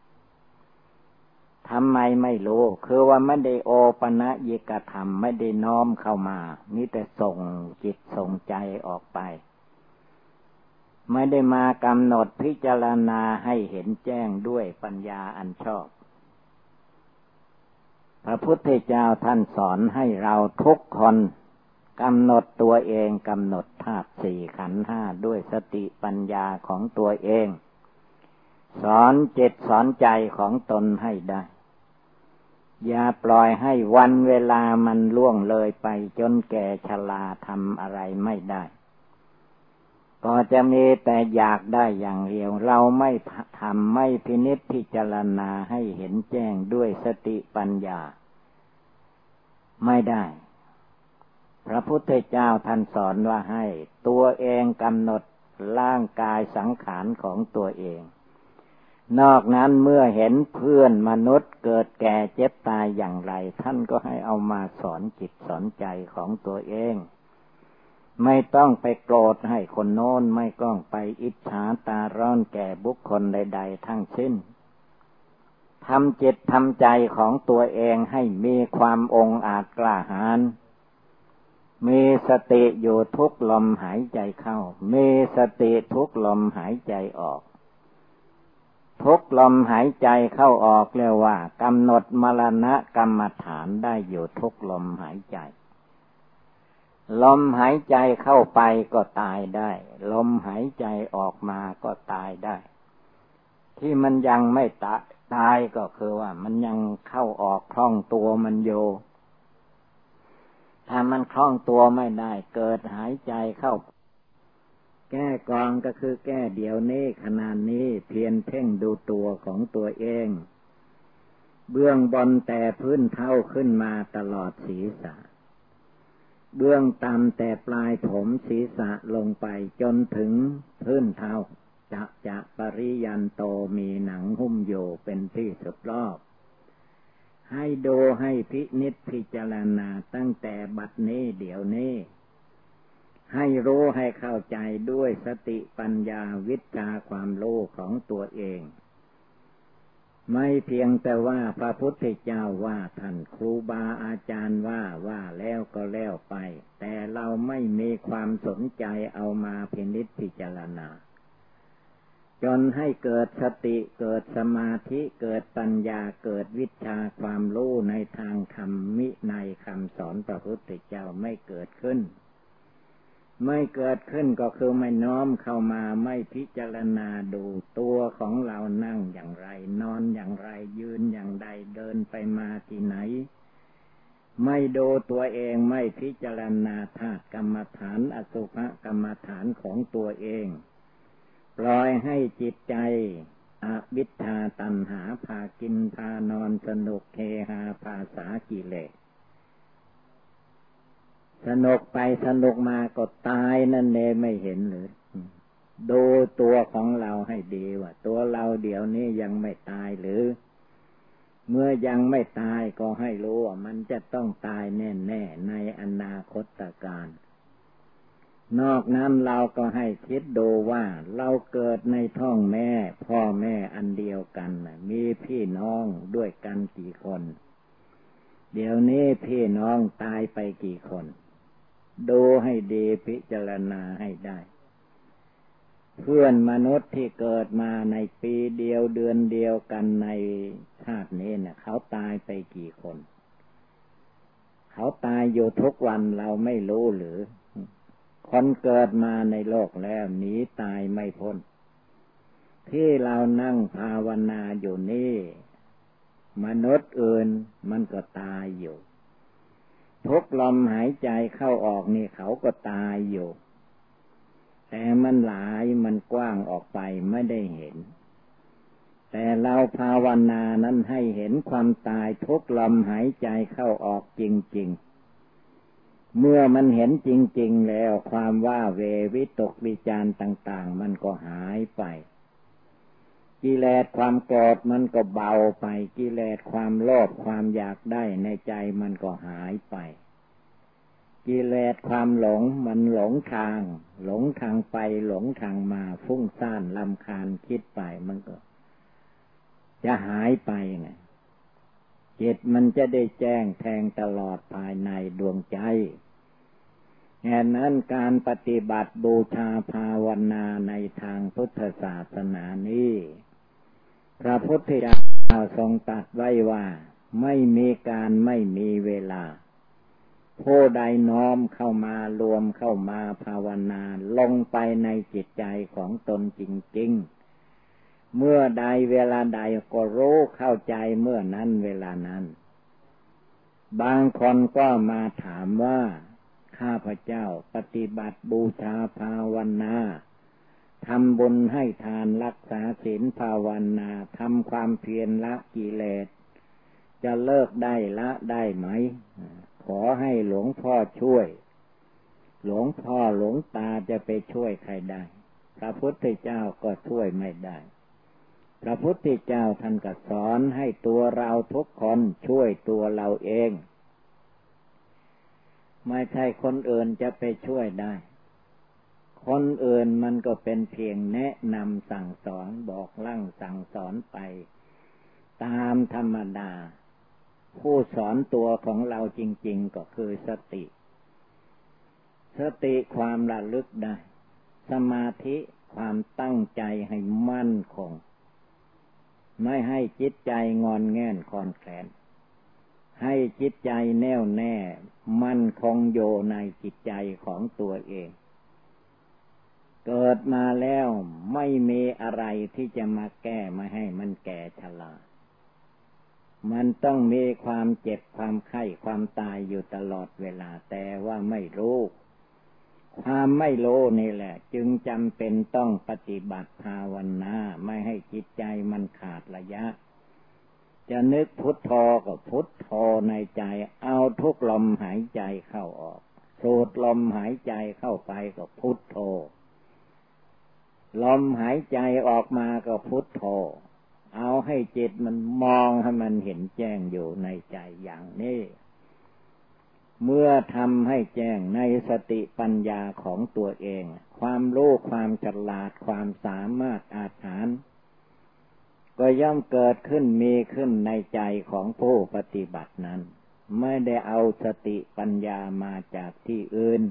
ทำไมไม่รู้ คือว่าไม่ได้โอปะนะยิกธรรมไม่ได้น้อมเข้ามา นี่แต่ส่งจิตส่งใจออกไป ไม่ได้มากำหนดพิจารณาให้เห็นแจ้งด้วยปัญญาอันชอบ พระพุทธเจ้าท่านสอนให้เราทุกคนกำหนดตัวเองกำหนดธาตุสี่ขันธ์ห้าด้วยสติปัญญาของตัวเอง สอนจิตสอนใจของตนให้ได้ อย่าปล่อยให้วันเวลามันล่วงเลยไปจนแก่ชราทำอะไรไม่ได้ ก็จะมีแต่อยากได้อย่างเดียว เราไม่ทำไม่พินิจพิจารณาให้เห็นแจ้งด้วยสติปัญญา ไม่ได้ พระพุทธเจ้าท่านสอนว่าให้ ตัวเองกำหนดร่างกายสังขารของตัวเอง นอกนั้นเมื่อเห็นเพื่อนมนุษย์เกิดแก่เจ็บตายอย่างไร ท่านก็ให้เอามาสอนจิตสอนใจของตัวเอง ไม่ต้องไปโกรธให้คนโน้นไม่ต้องไปอิจฉาตาร้อนแก่บุคคลใด ๆ ทั้งสิ้นทำจิตทำใจของตัวเองให้มีความองอาจกล้าหาญมีสติอยู่ทุกลมหายใจเข้า มีสติทุกลมหายใจออก ทุกลมหายใจเข้าออกเรียกว่ากำหนดมรณะกรรมฐานได้อยู่ทุกลมหายใจ ลมหายใจเข้าไปก็ตายได้ ลมหายใจออกมาก็ตายได้ ที่มันยังไม่ตายตายก็คือว่า มันยังเข้าออกคล่องตัวมันโย ถ้ามันคล่องตัวไม่ได้ เกิดหายใจเข้า แก้กองก็คือแก้เดี๋ยวนี้ขนาดนี้เพียนเพ่งดูตัวของตัวเอง เบื้องบนแต่พื้นเท้าขึ้นมาตลอดศีรษะ เบื้องต่ำแต่ปลายผมศีรษะลงไปจนถึงพื้นเท้าจะจะปริยันโตมีหนังหุ้มโยเป็นที่สุดรอบ ให้ดูให้พินิษพิจารณาตั้งแต่บัดนี้เดี๋ยวนี้ ให้รู้ให้เข้าใจด้วยสติปัญญาวิชาความรู้ของตัวเอง ไม่เพียงแต่ว่าพระพุทธเจ้าว่าท่านครูบาอาจารย์ว่าว่าแล้วก็แล้วไป แต่เราไม่มีความสนใจเอามาพินิษพิจารณา จนให้เกิดสติเกิดสมาธิเกิดปัญญาเกิดวิชาความรู้ในทางธรรมมิในคำสอนพระพุทธเจ้าไม่เกิดขึ้น ไม่เกิดขึ้นก็คือไม่น้อมเข้ามาไม่พิจารณาดูตัวของเรานั่งอย่างไร นอนอย่างไรยืนอย่างใดเดินไปมาที่ไหน ไม่ดูตัวเองไม่พิจารณาธาตุกรรมฐานอสุภกรรมฐานของตัวเอง ปล่อยให้จิตใจอวิชชาตันหาพากินพานอนสนุกเฮฮาภาษากิเลส สนุกไปสนุกมาก็ตายนั่นเองไม่เห็นเลยดูตัวของเราให้ดีว่า ตัวเราเดี๋ยวนี้ยังไม่ตายหรือ เมื่อยังไม่ตายก็ให้รู้ว่ามันจะต้องตายแน่ๆในอนาคตการ นอกนั้นเราก็ให้คิดดูว่า เราเกิดในท้องแม่ พ่อแม่อันเดียวกันมีพี่น้องด้วยกันกี่คน เดี๋ยวนี้พี่น้องตายไปกี่คน ดูให้ดีพิจารณาให้ได้ เพื่อนมนุษย์ที่เกิดมาในปีเดียวเดือนเดียวกันในชาตินี้เนะ่ยเขาตายไปกี่คน เขาตายอยู่ทุกวันเราไม่รู้หรือ คนเกิดมาในโลกแล้วหนีตายไม่พ้น ที่เรานั่งภาวนาอยู่นี่ มนุษย์อื่นมันก็ตายอยู่ ทุกลมหายใจเข้าออกนี่เขาก็ตายอยู่ แต่มันหลายมันกว้างออกไปไม่ได้เห็น แต่เราภาวนานั้นให้เห็นความตายทุกลมหายใจเข้าออกจริง ๆ เมื่อมันเห็นจริง ๆ แล้วความว่าเววิตกวิจารต่าง ๆ มันก็หายไป กิเลสความโกรธมันก็เบาไป กิเลสความโลภความอยากได้ในใจมันก็หายไป กิเลสความหลงมันหลงทาง หลงทางไปหลงทางมาฟุ้งซ่านลำคาญคิดไปมันก็ จะหายไปไงจิตมันจะได้แจ้งแทงตลอดภายในดวงใจแห่นั้นการปฏิบัติบูชาภาวนาในทางพุทธศาสนานี้ พระพุทธเจ้าทรงตัดไว้ว่า ไม่มีการไม่มีเวลา ผู้ใดน้อมเข้ามารวมเข้ามาภาวนาลงไปในจิตใจของตนจริง ๆ เมื่อใดเวลาใดก็รู้เข้าใจเมื่อนั้นเวลานั้น บางคนก็มาถามว่า ข้าพเจ้าปฏิบัติบูชาภาวนา ทำบุญให้ทานรักษาศีลภาวนาทำความเพียรละกิเลส จะเลิกได้ละได้ไหม ขอให้หลวงพ่อช่วย หลวงพ่อหลวงตาจะไปช่วยใครได้ พระพุทธเจ้าก็ช่วยไม่ได้ พระพุทธเจ้าท่านก็สอนให้ตัวเราทุกคนช่วยตัวเราเอง ไม่ใช่คนอื่นจะไปช่วยได้ คนอื่นมันก็เป็นเพียงแนะนำสั่งสอนบอกลั่งสั่งสอนไป ตามธรรมดา ผู้สอนตัวของเราจริง ๆ ก็คือสติ สติความระลึกได้ สมาธิความตั้งใจให้มั่นคง ไม่ให้จิตใจงอนแง่นคอนแคลนให้จิตใจแน่วแน่ มั่นคงโยในจิตใจของตัวเอง เกิดมาแล้วไม่มีอะไรที่จะมาแก้มาให้มันแก่ชรามันต้องมีความเจ็บความไข้ความตายอยู่ตลอดเวลาแต่ว่าไม่รู้ ความไม่รู้นี่แหละ จึงจำเป็นต้องปฏิบัติภาวนาไม่ให้จิตใจมันขาดระยะ จะนึกพุทโธก็พุทโธในใจ เอาทุกลมหายใจเข้าออกสูดลมหายใจเข้าไปก็พุทโธ ลมหายใจออกมาก็พุทโธ เอาให้จิตมันมองให้มันเห็นแจ้งอยู่ในใจอย่างนี้ เมื่อทำให้แจ้งในสติปัญญาของตัวเอง ความรู้ความฉลาดความสามารถอาถานก็ย่อมเกิดขึ้นมีขึ้นในใจของผู้ปฏิบัตินั้น ไม่ได้เอาสติปัญญามาจากที่อื่น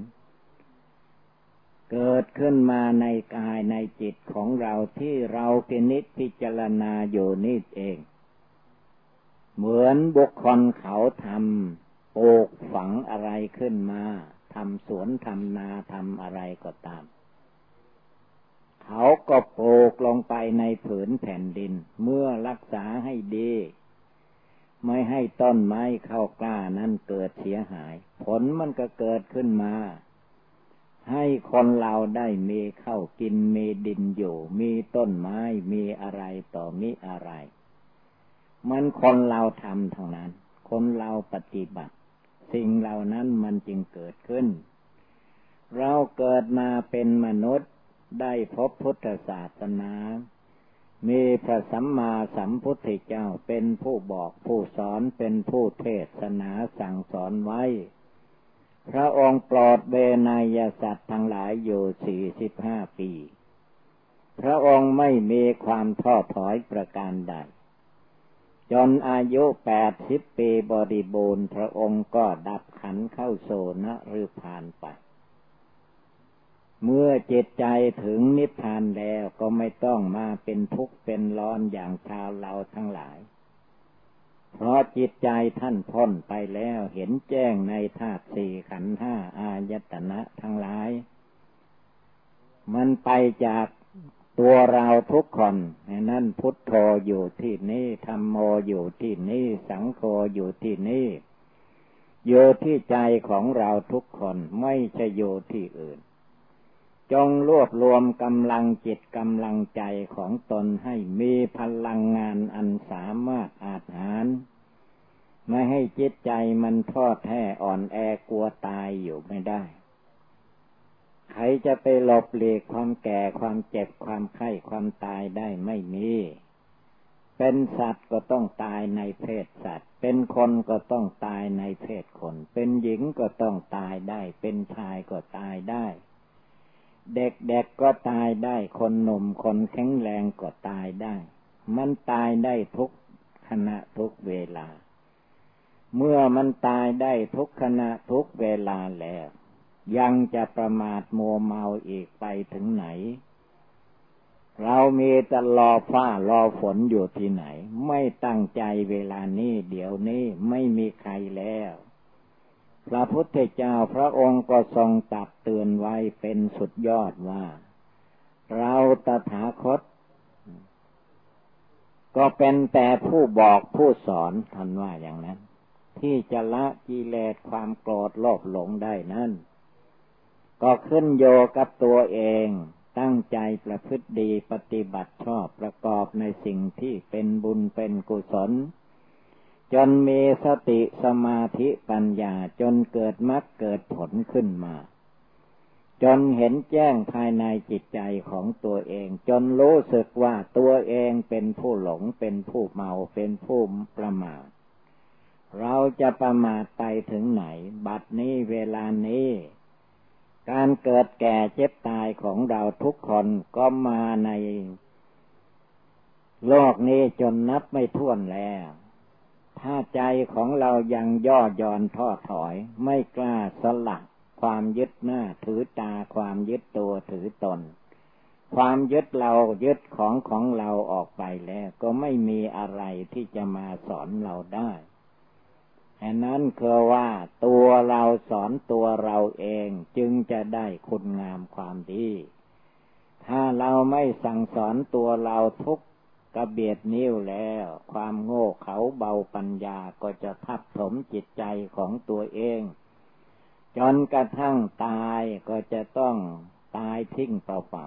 เกิดขึ้นมาในกายในจิตของเราที่เราพินิจพิจารณาอยู่นี่เอง เหมือนบุคคลเขาทำปลูกฝังอะไรขึ้นมาทำสวนทำนาทำอะไรก็ตาม เขาก็ปกลงไปในผืนแผ่นดิน เมื่อรักษาให้ดี ไม่ให้ต้นไม้เข้ากล้านั้นเกิดเสียหาย ผลมันก็เกิดขึ้นมา ให้คนเราได้มีเข้ากินมีดินอยู่ มีต้นไม้มีอะไรต่อมีอะไร มันคนเราทำเท่านั้น คนเราปฏิบัติ สิ่งเหล่านั้นมันจึงเกิดขึ้น เราเกิดมาเป็นมนุษย์ได้พบพุทธศาสนา มีพระสัมมาสัมพุทธเจ้าเป็นผู้บอกผู้สอนเป็นผู้เทศนาสั่งสอนไว้ พระองค์ปลอดเบนายสัตว์ทั้งหลายอยู่สี่สิบห้าปี พระองค์ไม่มีความท้อถอยประการใด จนอายุแปดสิบปีบริบูรณ์ พระองค์ก็ดับขันเข้าโซนะหรือผ่านไป เมื่อจิตใจถึงนิพพานแล้วก็ไม่ต้องมาเป็นทุกข์เป็นร้อนอย่างชาวเราทั้งหลาย พราะจิตใจท่านพ้นไปแล้วเห็นแจ้งในธาตุสี่ขันห้าอายตนะทั้งหลาย มันไปจากตัวเราทุกคนนั่นพุทโธอยู่ที่นี่ธรรมโมอยู่ที่นี่ สังโฆอยู่ที่นี่อยู่ที่ใจของเราทุกคนไม่ใช่อยู่ที่อื่น จงรวบรวมกำลังจิตกำลังใจของตนให้มีพลังงานอันสามารถอาหารไม่ให้จิตใจมันทอดแท้อ่อนแอกลัวตายอยู่ไม่ได้ ใครจะไปหลบหลีกความแก่ความเจ็บความไข้ความตายได้ไม่มี เป็นสัตว์ก็ต้องตายในเพศสัตว์ เป็นคนก็ต้องตายในเพศคน เป็นหญิงก็ต้องตายได้ เป็นชายก็ตายได้ เด็กๆกก็ตายได้ คนหนุ่มคนแข็งแรงก็ตายได้ มันตายได้ทุกขณะทุกเวลา เมื่อมันตายได้ทุกขณะทุกเวลาแล้ว ยังจะประมาทมัวเมาอีกไปถึงไหน เรามีแต่รอฟ้ารอฝนอยู่ที่ไหน ไม่ตั้งใจเวลานี้เดี๋ยวนี้ไม่มีใครแล้ว พระพุทธเจ้าพระองค์ก็ทรงตัดเตือนไว้เป็นสุดยอดว่า เราตถาคต ก็เป็นแต่ผู้บอกผู้สอนท่านว่าอย่างนั้น ที่จะละกิเลสความโกรธโลภหลงได้นั้นก็ขึ้นโยกับตัวเองตั้งใจประพฤติดีปฏิบัติชอบประกอบในสิ่งที่เป็นบุญเป็นกุศล จนมีสติสมาธิปัญญาจนเกิดมรรคเกิดผลขึ้นมา จนเห็นแจ้งภายในจิตใจของตัวเอง จนรู้สึกว่าตัวเองเป็นผู้หลงเป็นผู้เมาเป็นผู้ประมาทเราจะประมาทไปถึงไหน บัดนี้เวลานี้ การเกิดแก่เจ็บตายของเราทุกคนก็มาใน โลกนี้จนนับไม่ถ้วนแล้ว ถ้าใจของเรายังย่อหย่อนท้อถอย ไม่กล้าสลักความยึดหน้าถือตาความยึดตัวถือตน ความยึดเรายึดของของเราออกไปแล้ว ก็ไม่มีอะไรที่จะมาสอนเราได้แห่นั้นคือว่าตัวเราสอนตัวเราเองจึงจะได้คุณงามความดี ถ้าเราไม่สั่งสอนตัวเราทุก กระเบียดนิ้วแล้ว ความโง่เขาเบาปัญญาก็จะทับถมจิตใจของตัวเอง จนกระทั่งตายก็จะต้องตายทิ้งเปล่า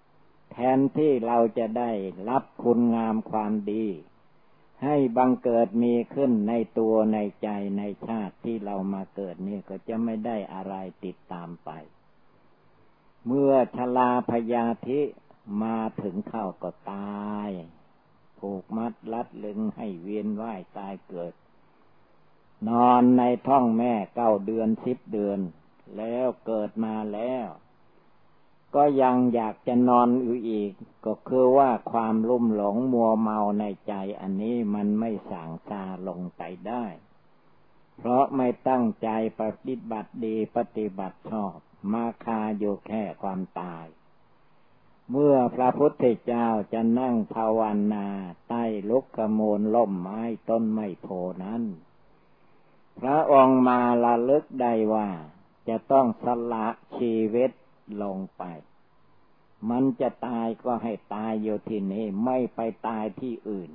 ๆแทนที่เราจะได้รับคุณงามความดี ให้บังเกิดมีขึ้นในตัวในใจในชาติที่เรามาเกิดนี่ก็จะไม่ได้อะไรติดตามไป เมื่อชลาพยาธิมาถึงเข้าก็ตาย ผูกมัดลัดลึงให้เวียนว่ายตายเกิด นอนในท้องแม่เก้าเดือนสิบเดือน แล้วเกิดมาแล้ว ก็ยังอยากจะนอนอยู่อีก ก็คือว่าความลุ่มหลงมัวเมาในใจอันนี้มันไม่สั่งซาลงไปได้ เพราะไม่ตั้งใจปฏิบัติดีปฏิบัติชอบ มาคาอยู่แค่ความตาย เมื่อพระพุทธเจ้าจะนั่งภาวนาใต้ลุกขมูลล่มไม้ต้นไม้โพนั้น พระองค์มาละลึกได้ว่าจะต้องสละชีวิตลงไป มันจะตายก็ให้ตายอยู่ที่นี่ไม่ไปตายที่อื่น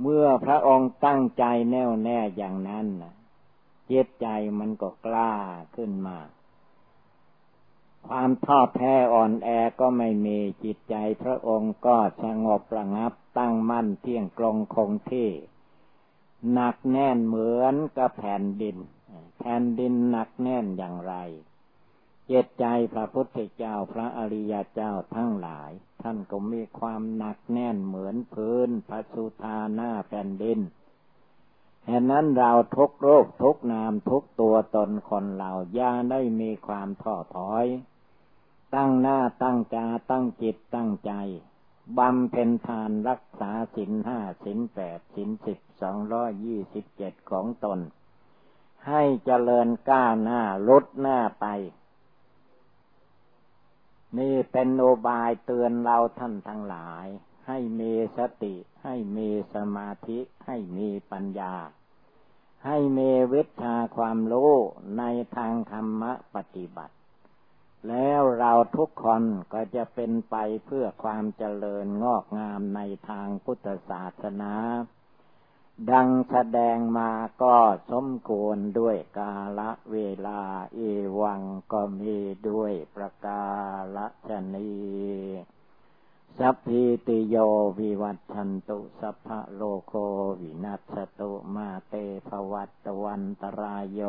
เมื่อพระองค์ตั้งใจแน่วแน่อย่างนั้นเจตใจมันก็กล้าขึ้นมา ความทอดแท้อ่อนแอก็ไม่มีจิตใจพระองค์ก็สงบระงับตั้งมั่นเที่ยงกลงคงที่หนักแน่นเหมือนกับแผ่นดิน แผ่นดินหนักแน่นอย่างไร เจตใจพระพุทธเจ้าพระอริยเจ้าทั้งหลาย ท่านก็มีความหนักแน่นเหมือนพื้นพระสุธาหน้าแผ่นดินเหตุนั้นเราทุกโรคทุกนามทุกตัวตนคนเราย่าได้มีความท้อถอย ตั้งหน้าตั้งจาตั้งจิตตั้งใจ บำเพ็ญทานรักษาสินห้าสินแปดสินสิบสองร้อยยี่สิบเจ็ดของตน ให้เจริญก้าวหน้าลดหน้าไป นี่เป็นโอบายเตือนเราท่านทั้งหลาย ให้มีสติ ให้มีสมาธิ ให้มีปัญญา ให้มีวิชาความรู้ในทางธรรมปฏิบัติ แล้วเราทุกคนก็จะเป็นไปเพื่อความเจริญงอกงามในทางพุทธศาสนา ดังแสดงมาก็สมควรด้วยกาละเวลาเอวังก็มีด้วยประกาละชนีสัพพิติโยวิวัตชันตุสัพพะโลโควินัสตุมาเตภวัตวันตรายโย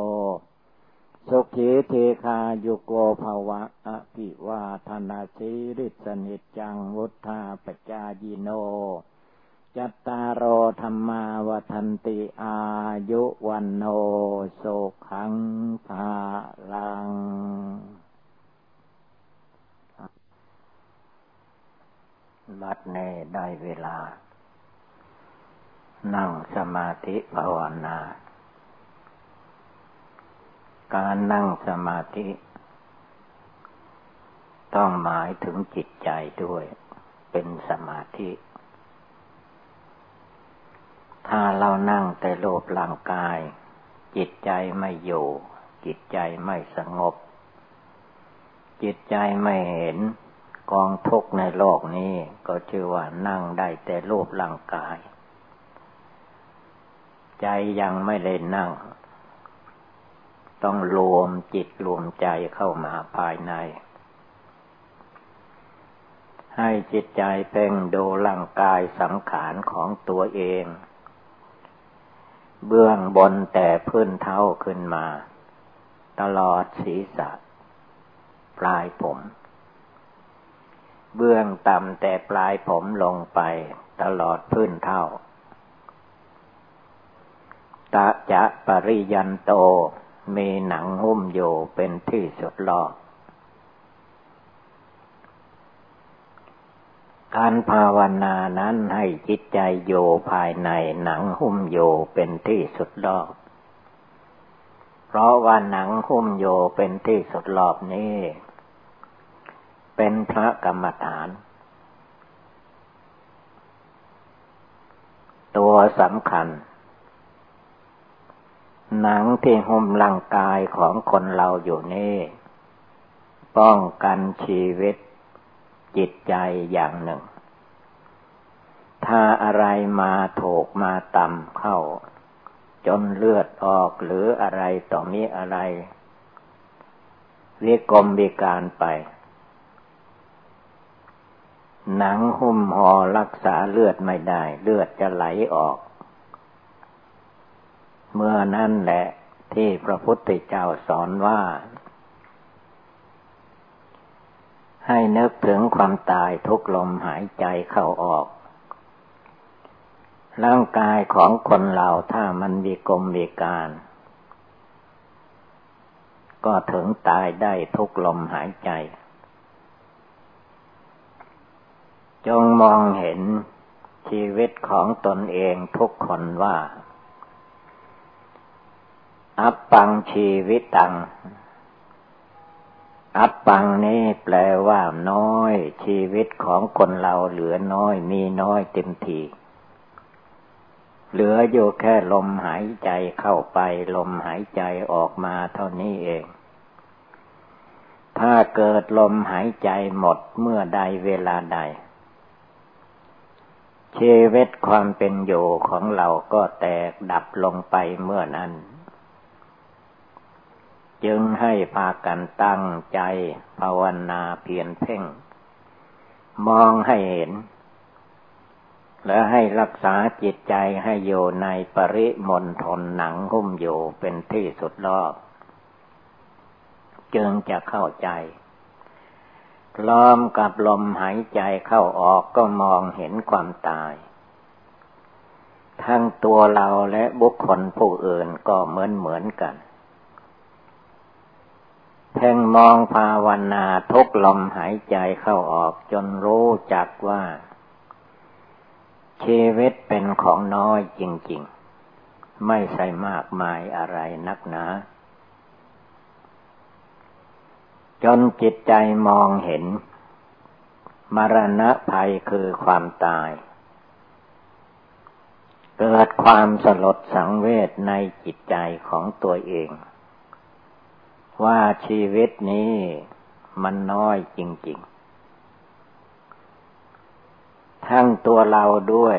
สุขีเทคายุโกภวะอภิวาธนาสิริสนิจังวุธาปจายิโน จัตตารโอธรรมาวทันติอายุวันโนโสขังภาลัง บัดเน่ได้เวลา นั่งสมาธิภาวนา การนั่งสมาธิ ต้องหมายถึงจิตใจด้วย เป็นสมาธิ ถ้าเรานั่งแต่โลภร่างกาย จิตใจไม่อยู่ จิตใจไม่สงบ จิตใจไม่เห็นกองทุกข์ในโลกนี้ก็ชื่อว่านั่งได้แต่รูปร่างกาย ใจยังไม่ได้นั่ง ต้องรวมจิตรวมใจเข้ามาภายใน ให้จิตใจเพ่งดูร่างกายสังขารของตัวเอง เบื้องบนแต่พื้นเท้าขึ้นมา ตลอดศีรษะ ปลายผม เบื้องต่ำแต่ปลายผมลงไป ตลอดพื้นเท่าตะจะปริยันโต มีหนังหุ้มอยู่เป็นที่สุดรอบการภาวนานั้นให้จิตใจโยภายในหนังหุ้มโยเป็นที่สุดรอบ เพราะว่าหนังหุ้มโยเป็นที่สุดรอบนี้ เป็นพระกรรมฐาน ตัวสำคัญ หนังที่หุ้มร่างกายของคนเราอยู่นี่ ป้องกันชีวิตจิตใจอย่างหนึ่ง ถ้าอะไรมาถูกมาต่ำเข้า จนเลือดออกหรืออะไรต่อมีอะไร วิกรมวิการไป หนังหุ้มห่อรักษาเลือดไม่ได้ เลือดจะไหลออก เมื่อนั่นแหละที่พระพุทธเจ้าสอนว่า ให้นึกถึงความตายทุกลมหายใจเข้าออก ร่างกายของคนเราถ้ามันมีกลมมีการ ก็ถึงตายได้ทุกลมหายใจ จงมองเห็นชีวิตของตนเองทุกคนว่า อัปปังชีวิตตัง อัปปังนี่แปลว่าน้อย ชีวิตของคนเราเหลือน้อยมีน้อยเต็มทีเหลืออยู่แค่ลมหายใจเข้าไป ลมหายใจออกมาเท่านี้เอง ถ้าเกิดลมหายใจหมดเมื่อใดเวลาใด ชีวิตความเป็นอยู่ของเราก็แตกดับลงไปเมื่อนั้น จึงให้พากันตั้งใจภาวนาเพียรเพ่ง มองให้เห็น และให้รักษาจิตใจให้อยู่ในปริมณฑลหนังหุ้มอยู่เป็นที่สุดรอบ จึงจะเข้าใจล้อมกับลมหายใจเข้าออกก็มองเห็นความตาย ทั้งตัวเราและบุคคลผู้อื่นก็เหมือนเหมือนกัน เพ่งมองภาวนาทุกลมหายใจเข้าออกจนรู้จักว่า ชีวิตเป็นของน้อยจริง ๆ ไม่ใช่มากมายอะไรนักหนาจนจิตใจมองเห็น มรณะภัยคือความตาย เกิดความสลดสังเวชในจิตใจของตัวเอง ว่าชีวิตนี้มันน้อยจริง ๆ ทั้งตัวเราด้วย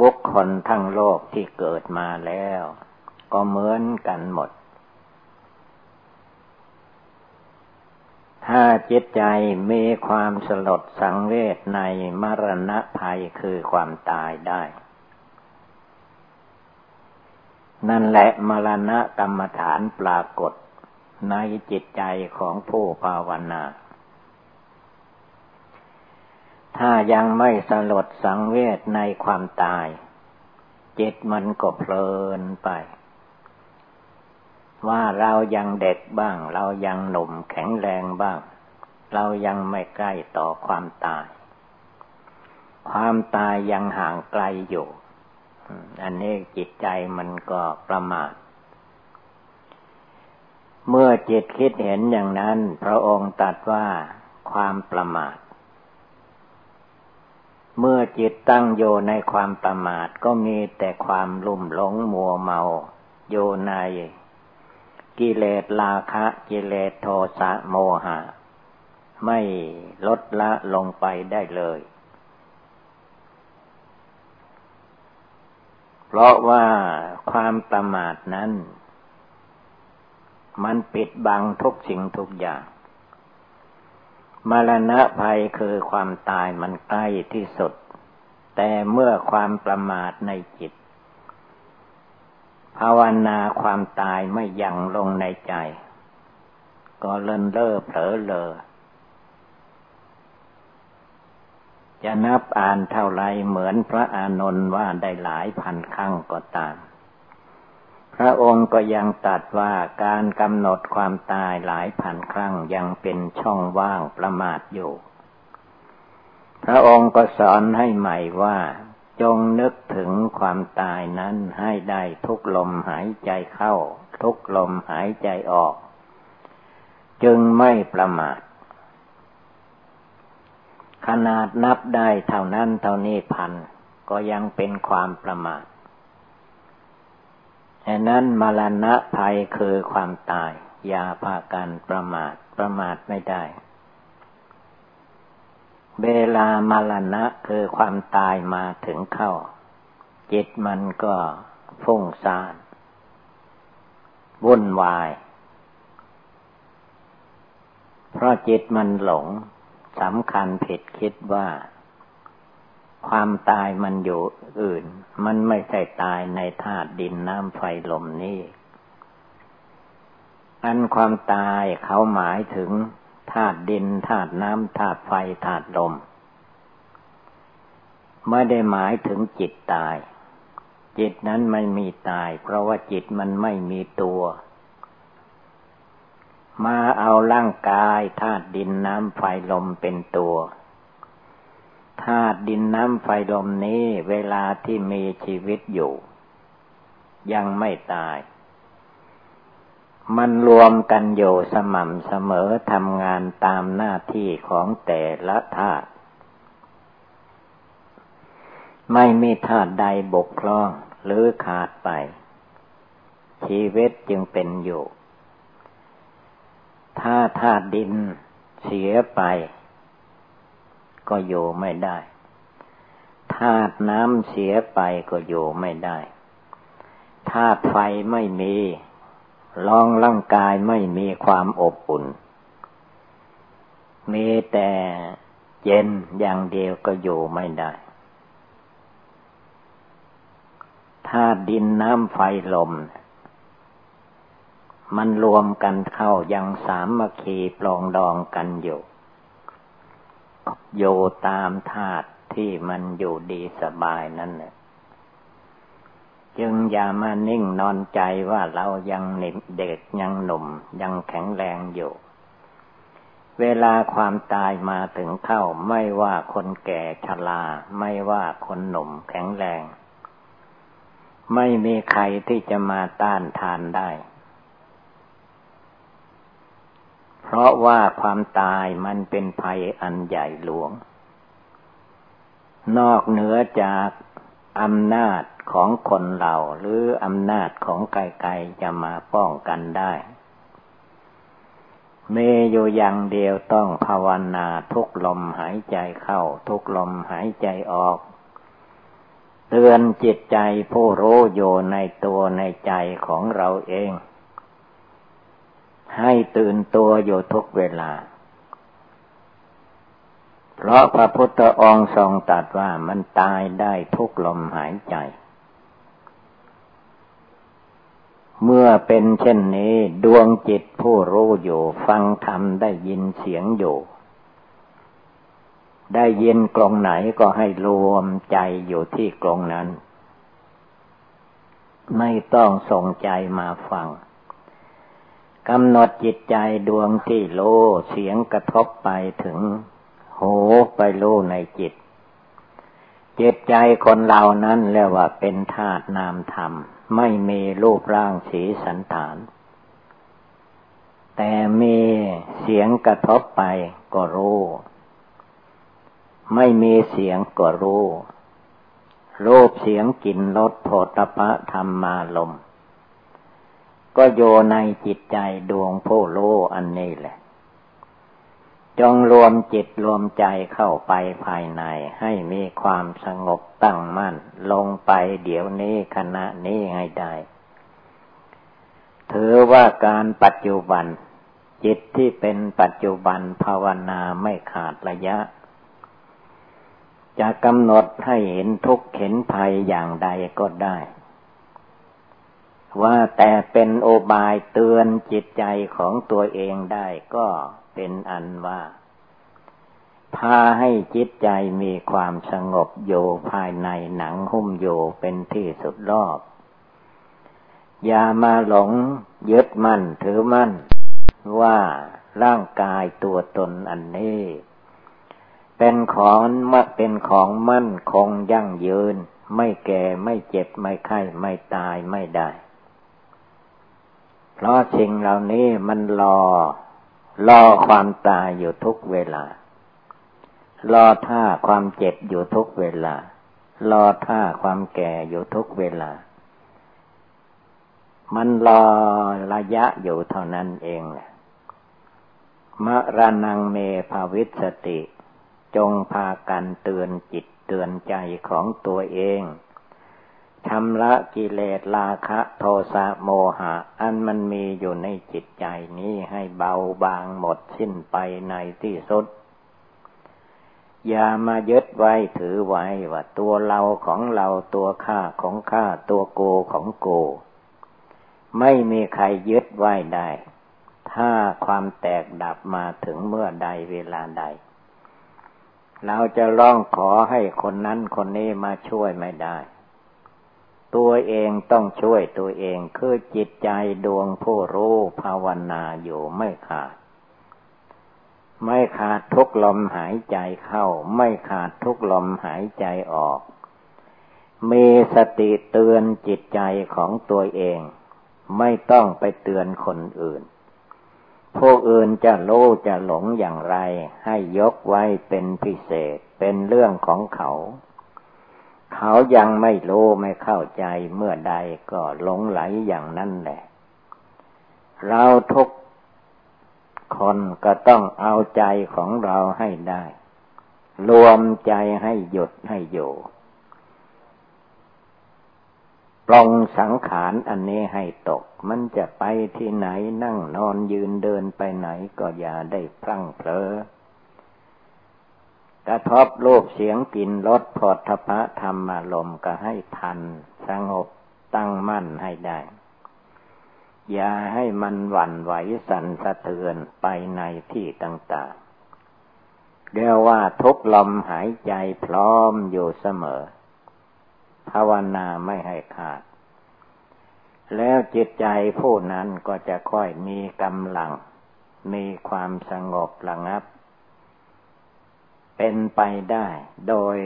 บุคคลทั้งโลกที่เกิดมาแล้ว ก็เหมือนกันหมด ถ้าจิตใจมีความสลดสังเวชในมรณะภัยคือความตายได้ นั่นแหละมรณะกรรมฐานปรากฏ ในจิตใจของผู้ภาวนา ถ้ายังไม่สลดสังเวชในความตาย จิตมันก็เพลินไป ว่าเรายังเด็กบ้าง เรายังหนุ่มแข็งแรงบ้าง เรายังไม่ใกล้ต่อความตาย ความตายยังห่างไกลอยู่ อันนี้จิตใจมันก็ประมาท เมื่อจิตคิดเห็นอย่างนั้น พระองค์ตัดว่าความประมาท เมื่อจิตตั้งโยในความประมาทก็มีแต่ความลุ่มหลงมัวเมาโยใน กิเลสราคะ กิเลสโทสะโมหะ ไม่ลดละลงไปได้เลย เพราะว่าความประมาทนั้น มันปิดบังทุกสิ่งทุกอย่าง มรณะภัยคือความตายมันใกล้ที่สุด แต่เมื่อความประมาทในจิต ภาวนาความตายไม่ยังลงในใจ ก็เลินเล่อเผลอเลอจะนับอ่านเท่าไรเหมือนพระอานนท์ว่าได้หลายพันครั้งก็ตาม พระองค์ก็ยังตัดว่าการกำหนดความตายหลายพันครั้งยังเป็นช่องว่างประมาทอยู่ พระองค์ก็สอนให้ใหม่ว่า จงนึกถึงความตายนั้นให้ได้ทุกลมหายใจเข้า ทุกลมหายใจออก จึงไม่ประมาท ขนาดนับได้เท่านั้นเท่านี้พันก็ยังเป็นความประมาท ฉะนั้นมรณะภัยคือความตาย อย่าพากันประมาทประมาทไม่ได้ เวลามรณะคือความตายมาถึงเข้า จิตมันก็ฟุ้งซ่านวุ่นวาย เพราะจิตมันหลงสำคัญผิดคิดว่า ความตายมันอยู่อื่น มันไม่ใช่ตายในธาตุดินน้ำไฟลมนี่อันความตายเขาหมายถึงธาตุดินธาตุน้ำธาตุไฟธาตุลมไม่ได้หมายถึงจิตตาย จิตนั้นไม่มีตาย เพราะว่าจิตมันไม่มีตัว มาเอาร่างกายธาตุดินน้ำไฟลมเป็นตัว ธาตุดินน้ำไฟลมนี้เวลาที่มีชีวิตอยู่ ยังไม่ตาย มันรวมกันอยู่สม่ำเสมอทำงานตามหน้าที่ของแต่ละธาตุไม่มีธาตุใดบกพร่องหรือขาดไป ชีวิตจึงเป็นอยู่ ถ้าธาตุดินเสียไป ก็อยู่ไม่ได้ธาตุน้ำเสียไปก็อยู่ไม่ได้ธาตุไฟไม่มีลองร่างกายไม่มีความอบอุ่น มีแต่เย็นอย่างเดียวก็อยู่ไม่ได้ถ้าดินน้ำไฟลม มันรวมกันเข้ายังสามมคีปลองดองกันอยู่ โยตามธาตุที่มันอยู่ดีสบายนั่นแหละจึงอย่ามานิ่งนอนใจว่าเรายังเด็กยังหนุ่ม ยังแข็งแรงอยู่ เวลาความตายมาถึงเข้าไม่ว่าคนแก่ชราไม่ว่าคนหนุ่มแข็งแรง ไม่มีใครที่จะมาต้านทานได้ เพราะว่าความตายมันเป็นภัยอันใหญ่หลวง นอกเหนือจากอำนาจของคนเราหรืออำนาจของไกลๆจะมาป้องกันได้เมอยู่อย่างเดียวต้องภาวนาทุกลมหายใจเข้า ทุกลมหายใจออก เตือนจิตใจผู้รู้อยู่ในตัวในใจของเราเอง ให้ตื่นตัวอยู่ทุกเวลา เพราะพระพุทธองค์ทรงตรัสว่ามันตายได้ทุกลมหายใจ เมื่อเป็นเช่นนี้ดวงจิตผู้รู้อยู่ ฟังธรรมได้ยินเสียงอยู่ ได้ยินกลงไหนก็ให้รวมใจอยู่ที่กลงนั้น ไม่ต้องส่งใจมาฟัง กำหนดจิตใจดวงที่โลเสียงกระทบไปถึงหูไปรู้ในจิต จิตใจคนเรานั้นเรียกว่าเป็นธาตุนามธรรม ไม่มีรูปร่างสีสันฐาน แต่มีเสียงกระทบไปก็รู้ไม่มีเสียงก็รู้รูปเสียงกลิ่นรสโผฏฐะธรรมมาลม ก็โยในจิตใจดวงผู้รู้อันนี้แหละ จงรวมจิตรวมใจเข้าไปภายในให้มีความสงบตั้งมั่น ลงไปเดี๋ยวนี้ขณะนี้ให้ได้ถือว่าการปัจจุบัน จิตที่เป็นปัจจุบันภาวนาไม่ขาดระยะ จะกำหนดให้เห็นทุกข์เห็นภัยอย่างใดก็ได้ ว่าแต่เป็นโอบายเตือนจิตใจของตัวเองได้ก็เป็นอันว่าพาให้จิตใจมีความสงบโยภายในหนังหุ้มโยเป็นที่สุดรอบ อย่ามาหลงยึดมั่นถือมั่น ว่าร่างกายตัวตนอันนี้ เป็นของมักเป็นของมั่นคงยั่งยืน ไม่แก่ไม่เจ็บไม่ไข้ไม่ตายไม่ได้ เพราะสิ่งเหล่านี้มันรอ รอความตายอยู่ทุกเวลา รอท่าความเจ็บอยู่ทุกเวลา รอท่าความแก่อยู่ทุกเวลา มันรอระยะอยู่เท่านั้นเองแหละมะระนังเมภาวิสติ จงพากันเตือนจิตเตือนใจของตัวเอง ชำระกิเลสราคะโทสะโมหะ อันมันมีอยู่ในจิตใจนี้ให้เบาบางหมดสิ้นไปในที่สุด อย่ามายึดไว้ถือไว้ว่าตัวเราของเราตัวข้าของข้าตัวโกของโก ไม่มีใครยึดไว้ได้ ถ้าความแตกดับมาถึงเมื่อใดเวลาใด เราจะร้องขอให้คนนั้นคนนี้มาช่วยไม่ได้ ตัวเองต้องช่วยตัวเองคือจิตใจดวงผู้รู้ภาวนาอยู่ไม่ขาด ไม่ขาดทุกลมหายใจเข้า ไม่ขาดทุกลมหายใจออก มีสติเตือนจิตใจของตัวเอง ไม่ต้องไปเตือนคนอื่น ผู้อื่นจะโลจะหลงอย่างไร ให้ยกไว้เป็นพิเศษเป็นเรื่องของเขา เขายังไม่รู้ไม่เข้าใจเมื่อใดก็หลงไหลอย่างนั้นแหละ เราทุกคนก็ต้องเอาใจของเราให้ได้ รวมใจให้หยุดให้อยู่ปลงสังขารอันนี้ให้ตก มันจะไปที่ไหนนั่งนอนยืนเดินไปไหนก็อย่าได้พลั้งเผลอ กระทบรูปเสียงกลิ่นรสพอทพะธรรมารมก็ให้ทัน สงบตั้งมั่นให้ได้ อย่าให้มันหวั่นไหวสั่นสะเทือนไปในที่ต่างๆเรียกว่าทุกลมหายใจพร้อมอยู่เสมอ ภาวนาไม่ให้ขาด แล้วจิตใจผู้นั้นก็จะค่อยมีกำลัง มีความสงบระงับ เป็นไปได้โดย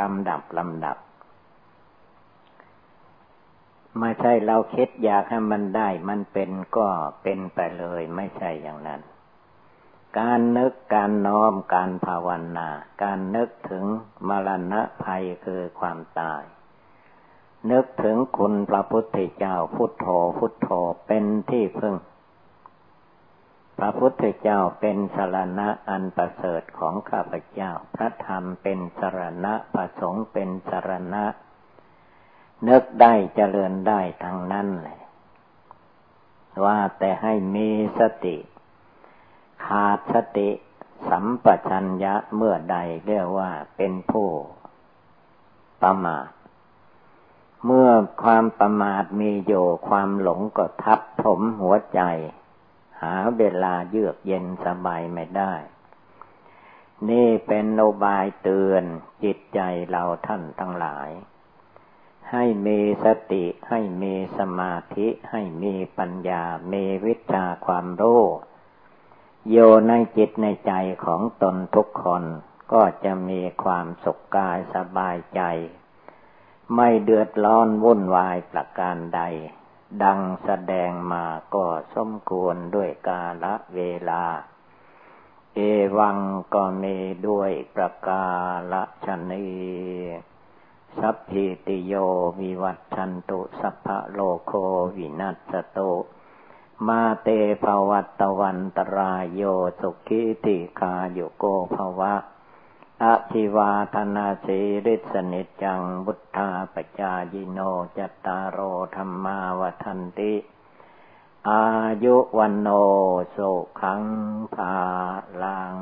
ลำดับลำดับ ไม่ใช่เราคิดอยากให้มันได้ มันเป็นก็เป็นไปเลยไม่ใช่อย่างนั้น การนึกการน้อมการภาวนา การนึกถึงมรณะภัยคือความตาย นึกถึงคุณพระพุทธเจ้าพุทโธพุทโธเป็นที่พึ่ง พระพุทธเจ้าเป็นสารณะอันประเสริฐของข้าพเจ้า พระธรรมเป็นสารณะพระสงฆ์เป็นสารณะนึกได้เจริญได้ทั้งนั้นเลยว่าแต่ให้มีสติ ขาดสติสัมปชัญญะเมื่อใดเรียกว่าเป็นผู้ประมาท เมื่อความประมาทมีโยความหลงก็ทับถมหัวใจ หาเวลาเยือกเย็นสบายไม่ได้ นี่เป็นโนบายเตือนจิตใจเราท่านทั้งหลาย ให้มีสติให้มีสมาธิให้มีปัญญา มีวิชาความรู้โยในจิตในใจของตนทุกคนก็จะมีความสุขกายสบายใจ ไม่เดือดร้อนวุ่นวายประการใด ดังแสดงมาก็สมควรด้วยกาละเวลา เอวังก็มีด้วยประกาละชนีสัพพิติโยวิวัตชันตุสัพพะโลโควินัสโตมาเตภวัตวันตรายโยสุขิติคาโยโกภวะ อะทิวาธนาสีริสนิจังบุทธาปจายิโนจตารโอธรรมาวทันติ อายุวันโนสุขังภาลัง